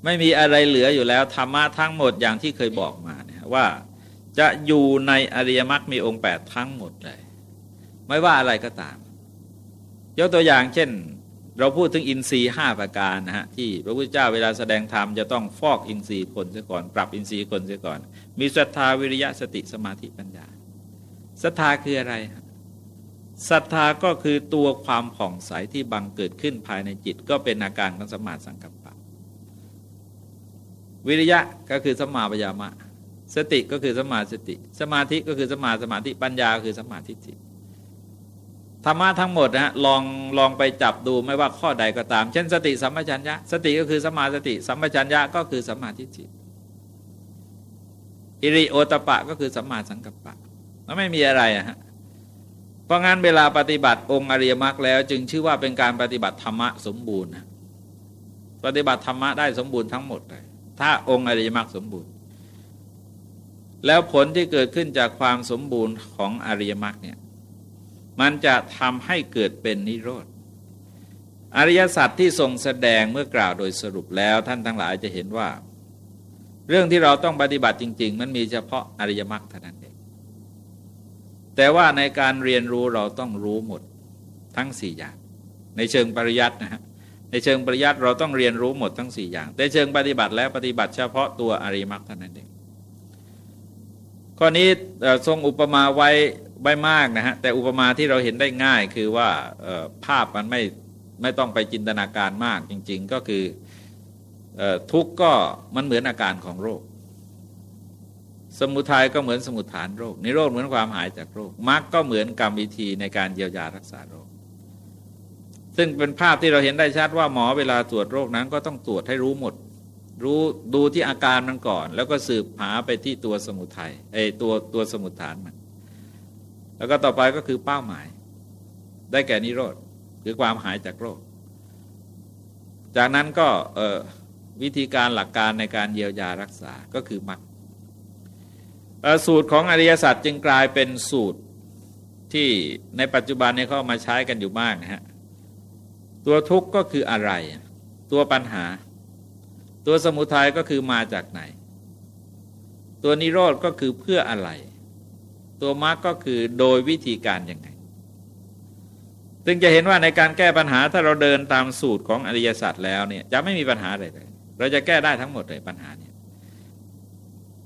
ไม่มีอะไรเหลืออยู่แล้วธรรมะทั้งหมดอย่างที่เคยบอกมาเนี่ยว่าจะอยู่ในอริยมรรคมีองค์แปดทั้งหมดเลย ไม่ว่าอะไรก็ตาม ยกตัวอย่างเช่น เราพูดถึงอินทรีย์ห้าประการนะฮะที่พระพุทธเจ้าเวลาแสดงธรรมจะต้องฟอกอินทรีย์คนเสียก่อน ปรับอินทรีย์คนเสียก่อน มีศรัทธาวิริยะสติสมาธิปัญญาศรัทธาคืออะไรศรัทธาก็คือตัวความผ่องใสที่บังเกิดขึ้นภายในจิต ก็เป็นอาการของสมาสังกัปปะ วิริยะก็คือสมาปยามะ สติก็คือสมาสติ สมาธิก็คือสมาสมาธิปัญญาคือสมาธิจิตธรรมะทั้งหมดนะลองลองไปจับดูไม่ว่าข้อใดก็ตาม เช่น สติสัมปชัญญะ สติก็คือสมาสติ สัมปชัญญะก็คือสมาธิจิตอิริโอตปะก็คือสัมมาสังกัปปะแล้วไม่มีอะไรอะฮะเพราะงั้นเวลาปฏิบัติองค์อริยมรรคแล้ว จึงชื่อว่าเป็นการปฏิบัติธรรมะสมบูรณ์นะปฏิบัติธรรมะได้สมบูรณ์ทั้งหมดเลย ถ้าองค์อริยมรรคสมบูรณ์ แล้วผลที่เกิดขึ้นจากความสมบูรณ์ของอริยมรรคเนี่ยมันจะทำให้เกิดเป็นนิโรธอริยสัจที่ทรงแสดงเมื่อกล่าวโดยสรุปแล้วท่านทั้งหลายจะเห็นว่า เรื่องที่เราต้องปฏิบัติจริง ๆ มันมีเฉพาะอริยมรรคเท่านั้นเองแต่ว่าในการเรียนรู้เราต้องรู้หมดทั้งสี่อย่าง ในเชิงปริยัตินะฮะ ในเชิงปริยัติเราต้องเรียนรู้หมดทั้งสี่อย่าง แต่เชิงปฏิบัติแล้วปฏิบัติเฉพาะตัวอริมรรคเท่านั้นเองข้อนี้ทรงอุปมาไว้ไม่มากนะฮะแต่อุปมาที่เราเห็นได้ง่ายคือว่าภาพมันไม่ไม่ต้องไปจินตนาการมากจริง ๆ ก็คือทุกข์ก็มันเหมือนอาการของโรค สมุทัยก็เหมือนสมุทฐานโรคนิโรธเหมือนความหายจากโรคมรรคก็เหมือนกรรมวิธีในการเยียวยารักษาโรค ซึ่งเป็นภาพที่เราเห็นได้ชัดว่าหมอเวลาตรวจโรคนั้นก็ต้องตรวจให้รู้หมด รู้ดูที่อาการมันก่อน แล้วก็สืบหาไปที่ตัวสมุทัยไอตัวตัวสมุทฐานมัน แล้วก็ต่อไปก็คือเป้าหมาย ได้แก่นิโรธคือความหายจากโรค จากนั้นก็วิธีการหลักการในการเยียวยารักษาก็คือมรรคสูตรของอริยสัจจึงกลายเป็นสูตรที่ในปัจจุบันนี้เขามาใช้กันอยู่มากนะฮะ ตัวทุกข์ก็คืออะไร ตัวปัญหา ตัวสมุทัยก็คือมาจากไหน ตัวนิโรธก็คือเพื่ออะไร ตัวมรรคก็คือโดยวิธีการยังไงซึ่งจะเห็นว่าในการแก้ปัญหาถ้าเราเดินตามสูตรของอริยสัจแล้วเนี่ยจะไม่มีปัญหาอะไรเลย เราจะแก้ได้ทั้งหมดเลยปัญหาเนี่ย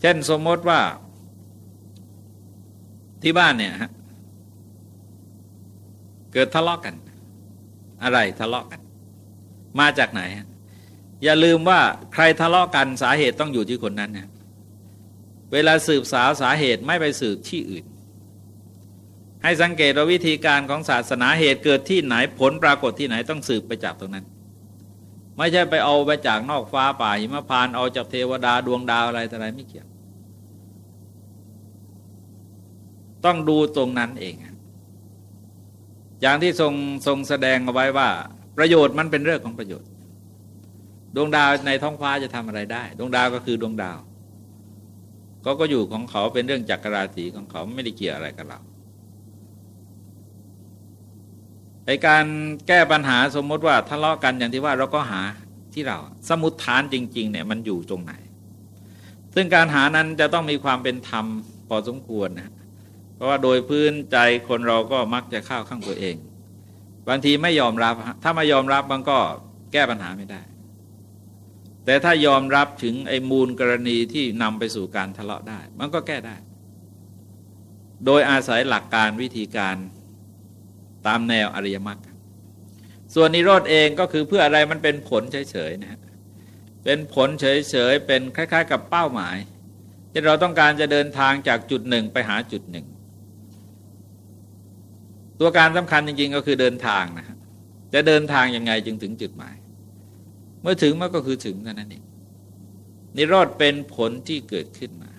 เช่นสมมติว่าที่บ้านเนี่ยฮะเกิดทะเลาะกกัน อะไรทะเลาะกัน มาจากไหน อย่าลืมว่าใครทะเลาะกันสาเหตุต้องอยู่ที่คนนั้นนะเวลาสืบสาวสาเหตุไม่ไปสืบที่อื่น ให้สังเกตว่าวิธีการของศาสนาเหตุเกิดที่ไหนผลปรากฏที่ไหนต้องสืบไปจากตรงนั้น ไม่ใช่ไปเอาไปจากนอกฟ้าป่าหิมพานเอาจากเทวดาดวงดาวอะไรแต่อะไรไม่เกี่ยวต้องดูตรงนั้นเอง อย่างที่ทรงทรงแสดงเอาไว้ว่า ประโยชน์มันเป็นเรื่องของประโยชน์ ดวงดาวในท้องฟ้าจะทำอะไรได้ ดวงดาวก็คือดวงดาวเขาก็อยู่ของเขาเป็นเรื่องจักรราศีของเขาไม่ได้เกี่ยวอะไรกับเราในการแก้ปัญหาสมมติว่าทะเลาะกันอย่างที่ว่าเราก็หาที่เรา สมุดฐานจริง ๆ เนี่ยมันอยู่ตรงไหน ซึ่งการหานั้นจะต้องมีความเป็นธรรมพอสมควรนะ เพราะว่าโดยพื้นใจคนเราก็มักจะเข้าข้างตัวเอง บางทีไม่ยอมรับ ถ้าไม่ยอมรับมันก็แก้ปัญหาไม่ได้ แต่ถ้ายอมรับถึงไอ้มูลกรณีที่นำไปสู่การทะเลาะได้ มันก็แก้ได้ โดยอาศัยหลักการวิธีการตามแนวอริยมรรคส่วนนิโรธเองก็คือเพื่ออะไรมันเป็นผลเฉยๆนะเป็นผลเฉยๆ เป็นคล้าย ๆ กับเป้าหมาย ที่เราต้องการจะเดินทางจากจุดหนึ่งไปหาจุดหนึ่ง ตัวการสำคัญจริงๆ ก็คือเดินทางนะจะเดินทางยังไงจึงถึงจุดหมาย เมื่อถึงมันก็คือถึงเท่านั้นเองนิโรธเป็นผลที่เกิดขึ้นมา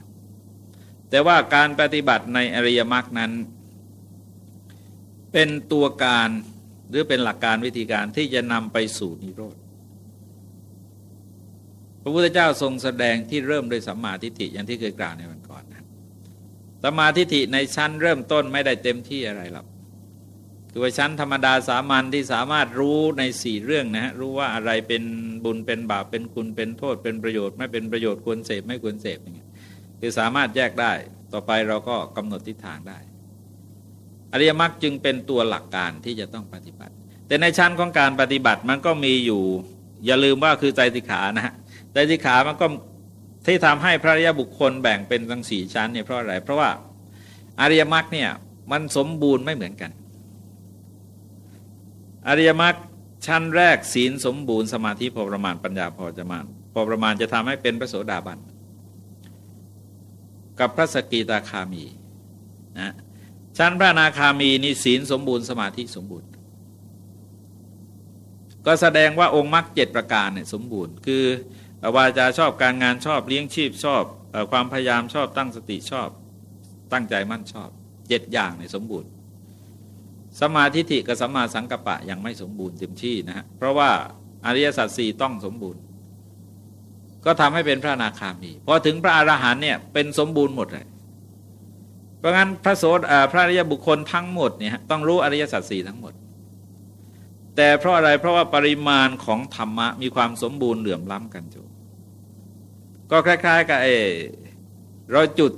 แต่ว่าการปฏิบัติในอริยมรรคนั้น เป็นตัวการหรือเป็นหลักการวิธีการที่จะนำไปสู่นิโรธพระพุทธเจ้าทรงแสดงที่เริ่มด้วยสัมมาทิฏฐิอย่างที่เคยกล่าวในวันก่อนนะสัมมาทิฏฐิในชั้นเริ่มต้นไม่ได้เต็มที่อะไรหรอก คือว่าชั้นธรรมดาสามัญที่สามารถรู้ในสี่เรื่องนะฮะรู้ว่าอะไรเป็นบุญเป็นบาปเป็นคุณเป็นโทษเป็นประโยชน์ ไม่เป็นประโยชน์ควรเสพไม่ควรเสพอย่างเงี้ยคือสามารถแยกได้ ต่อไปเราก็กำหนดทิศทางได้ อริยมรรคจึงเป็นตัวหลักการที่จะต้องปฏิบัติ แต่ในชั้นของการปฏิบัติมันก็มีอยู่ อย่าลืมว่าคือใจติขานะฮะใจติขามันก็ที่ทำให้พระริยบุคคลแบ่งเป็นทั้งสี่ชั้นเนี่ยเพราะอะไร เพราะว่าอริยมรรคเนี่ยมันสมบูรณ์ไม่เหมือนกัน อริยมรรคชั้นแรกศีลสมบูรณ์สมาธิพอประมาณปัญญาพอจะมาพอประมาณจะทำให้เป็นพระโสดาบันกับพระสกิตาคามีนะชั้นพระนาคามีนี่ศีลสมบูรณ์สมาธิสมบูรณ์ ก็แสดงว่าองค์มรรคเจ็ดประการเนี่ยสมบูรณ์ คือวาจาชอบการงานชอบเลี้ยงชีพชอบความพยายามชอบตั้งสติชอบ ตั้งใจมั่นชอบเจ็ดอย่างเนี่ยสมบูรณ์ สมาธิฐิกับสัมมาสังกัปปะยังไม่สมบูรณ์เต็มที่นะฮะเพราะว่าอริยสัจสี่ต้องสมบูรณ์ ก็ทำให้เป็นพระนาคามีพอถึงพระอรหันเนี่ยเป็นสมบูรณ์หมดเลยเพราะงั้นพระโสดพระอริยบุคคลทั้งหมดเนี่ยต้องรู้อริยสัจสี่ทั้งหมด แต่เพราะอะไรเพราะว่าปริมาณของธรรมะมีความสมบูรณ์เหลื่อมล้ำกันจูก็คล้าย ๆ กับเอเราจุด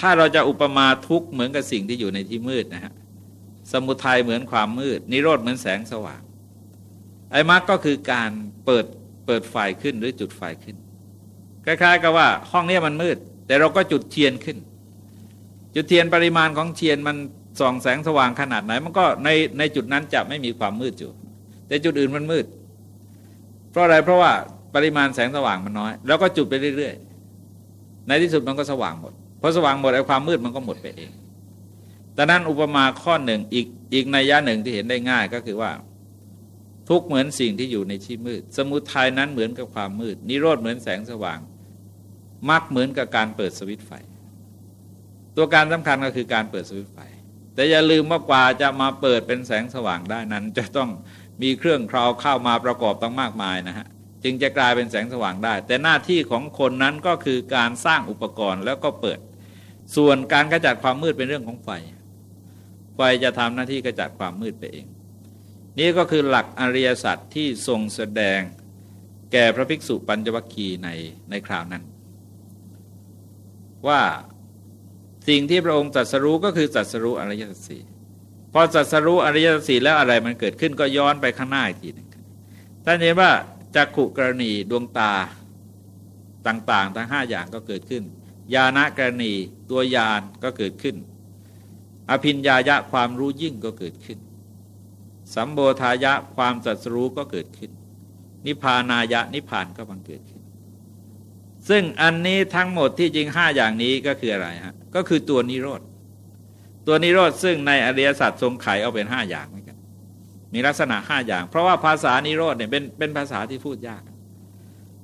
ถ้าเราจะอุปมาทุกเหมือนกับสิ่งที่อยู่ในที่มืดนะฮะ สมุทัยเหมือนความมืด นิโรธเหมือนแสงสว่าง ไอ้มรรคก็คือการเปิดเปิดไฟขึ้นหรือจุดไฟขึ้น คล้ายๆกับว่าห้องนี้มันมืด แต่เราก็จุดเทียนขึ้น จุดเทียนปริมาณของเทียนมันส่องแสงสว่างขนาดไหน มันก็ในในจุดนั้นจะไม่มีความมืดอยู่ แต่จุดอื่นมันมืด เพราะอะไรเพราะว่าปริมาณแสงสว่างมันน้อย แล้วก็จุดไปเรื่อยๆ ในที่สุดมันก็สว่างหมดพอสว่างหมดไอ้ความมืดมันก็หมดไปเอง ดังนั้นอุปมาข้อหนึ่งอีกอีกในยะหนึ่งที่เห็นได้ง่ายก็คือว่า ทุกเหมือนสิ่งที่อยู่ในที่มืด สมุทัยนั้นเหมือนกับความมืด นิโรธเหมือนแสงสว่างมรรคเหมือนกับการเปิดสวิตไฟ ตัวการสำคัญก็คือการเปิดสวิตไฟ แต่อย่าลืมว่ากว่าจะมาเปิดเป็นแสงสว่างได้นั้น จะต้องมีเครื่องคราวเข้ามาประกอบต้องมากมายนะฮะจึงจะกลายเป็นแสงสว่างได้ แต่หน้าที่ของคนนั้นก็คือการสร้างอุปกรณ์แล้วก็เปิด ส่วนการกระจัดความมืดเป็นเรื่องของไฟ ไฟจะทำหน้าที่กระจัดความมืดไปเอง นี่ก็คือหลักอริยสัจที่ทรงแสดงแก่พระภิกษุปัญจวัคคีย์ในในคราวนั้น ว่าสิ่งที่พระองค์ตรัสรู้ก็คือตรัสรู้อริยสัจสี่พอตรัสรู้อริยสัจสี่แล้วอะไรมันเกิดขึ้นก็ย้อนไปข้างหน้าอีกทีหนึงท่านเห็นว่าจักขุกรณีดวงตาต่างๆ ทั้งห้าอย่างก็เกิดขึ้น ญาณกรณีตัวญาณก็เกิดขึ้น อภินญายะความรู้ยิ่งก็เกิดขึ้น สัมโบธายะความตรัสรู้ก็เกิดขึ้น นิพานายะนิพพานก็บังเกิดขึ้น ซึ่งอันนี้ทั้งหมดที่จริงห้าอย่างนี้ก็คืออะไรฮะก็คือตัวนิโรธตัวนิโรธซึ่งในอริยสัจทรงไขเอาเป็นห้าอย่างเหมือนกันมีลักษณะห้าอย่าง เพราะว่าภาษานิโรธเนี่ยเป็นเป็นภาษาที่พูดยาก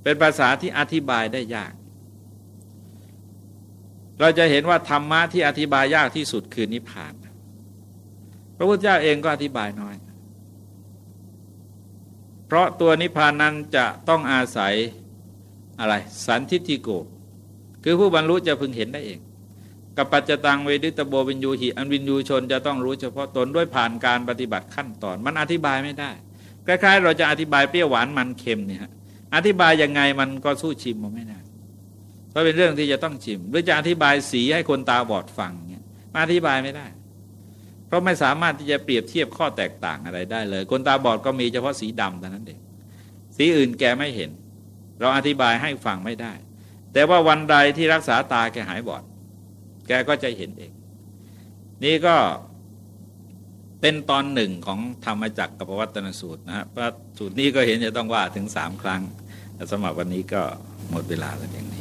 เป็นภาษาที่อธิบายได้ยาก เราจะเห็นว่าธรรมะที่อธิบายยากที่สุดคือนิพพาน พระพุทธเจ้าเองก็อธิบายน้อย เพราะตัวนิพพานนั้นจะต้องอาศัยอะไร สันทิฏฐิโก คือผู้บรรลุจะพึงเห็นได้เอง กับปัจจตังเวดิตโบวินยูหิอันวินยูชนจะต้องรู้เฉพาะตนด้วยผ่านการปฏิบัติขั้นตอน มันอธิบายไม่ได้ คล้ายๆ เราจะอธิบายเปรี้ยวหวานมันเค็มเนี่ยฮะอธิบายยังไงมันก็สู้ชิมมันไม่ได้ เพราะเป็นเรื่องที่จะต้องชิม หรือจะอธิบายสีให้คนตาบอดฟังเนี่ยมาอธิบายไม่ได้ เพราะไม่สามารถที่จะเปรียบเทียบข้อแตกต่างอะไรได้เลย คนตาบอดก็มีเฉพาะสีดำเท่านั้นเองสีอื่นแกไม่เห็น เราอธิบายให้ฟังไม่ได้ แต่ว่าวันใดที่รักษาตาแกหายบอด แกก็จะเห็นเอง นี่ก็เป็นตอนหนึ่งของธรรมจักรกับวัตนสูตรนะฮะพระสูตรนี้ก็เห็นจะต้องว่าถึงสามครั้งสำหรับวันนี้ก็หมดเวลาแล้วเอง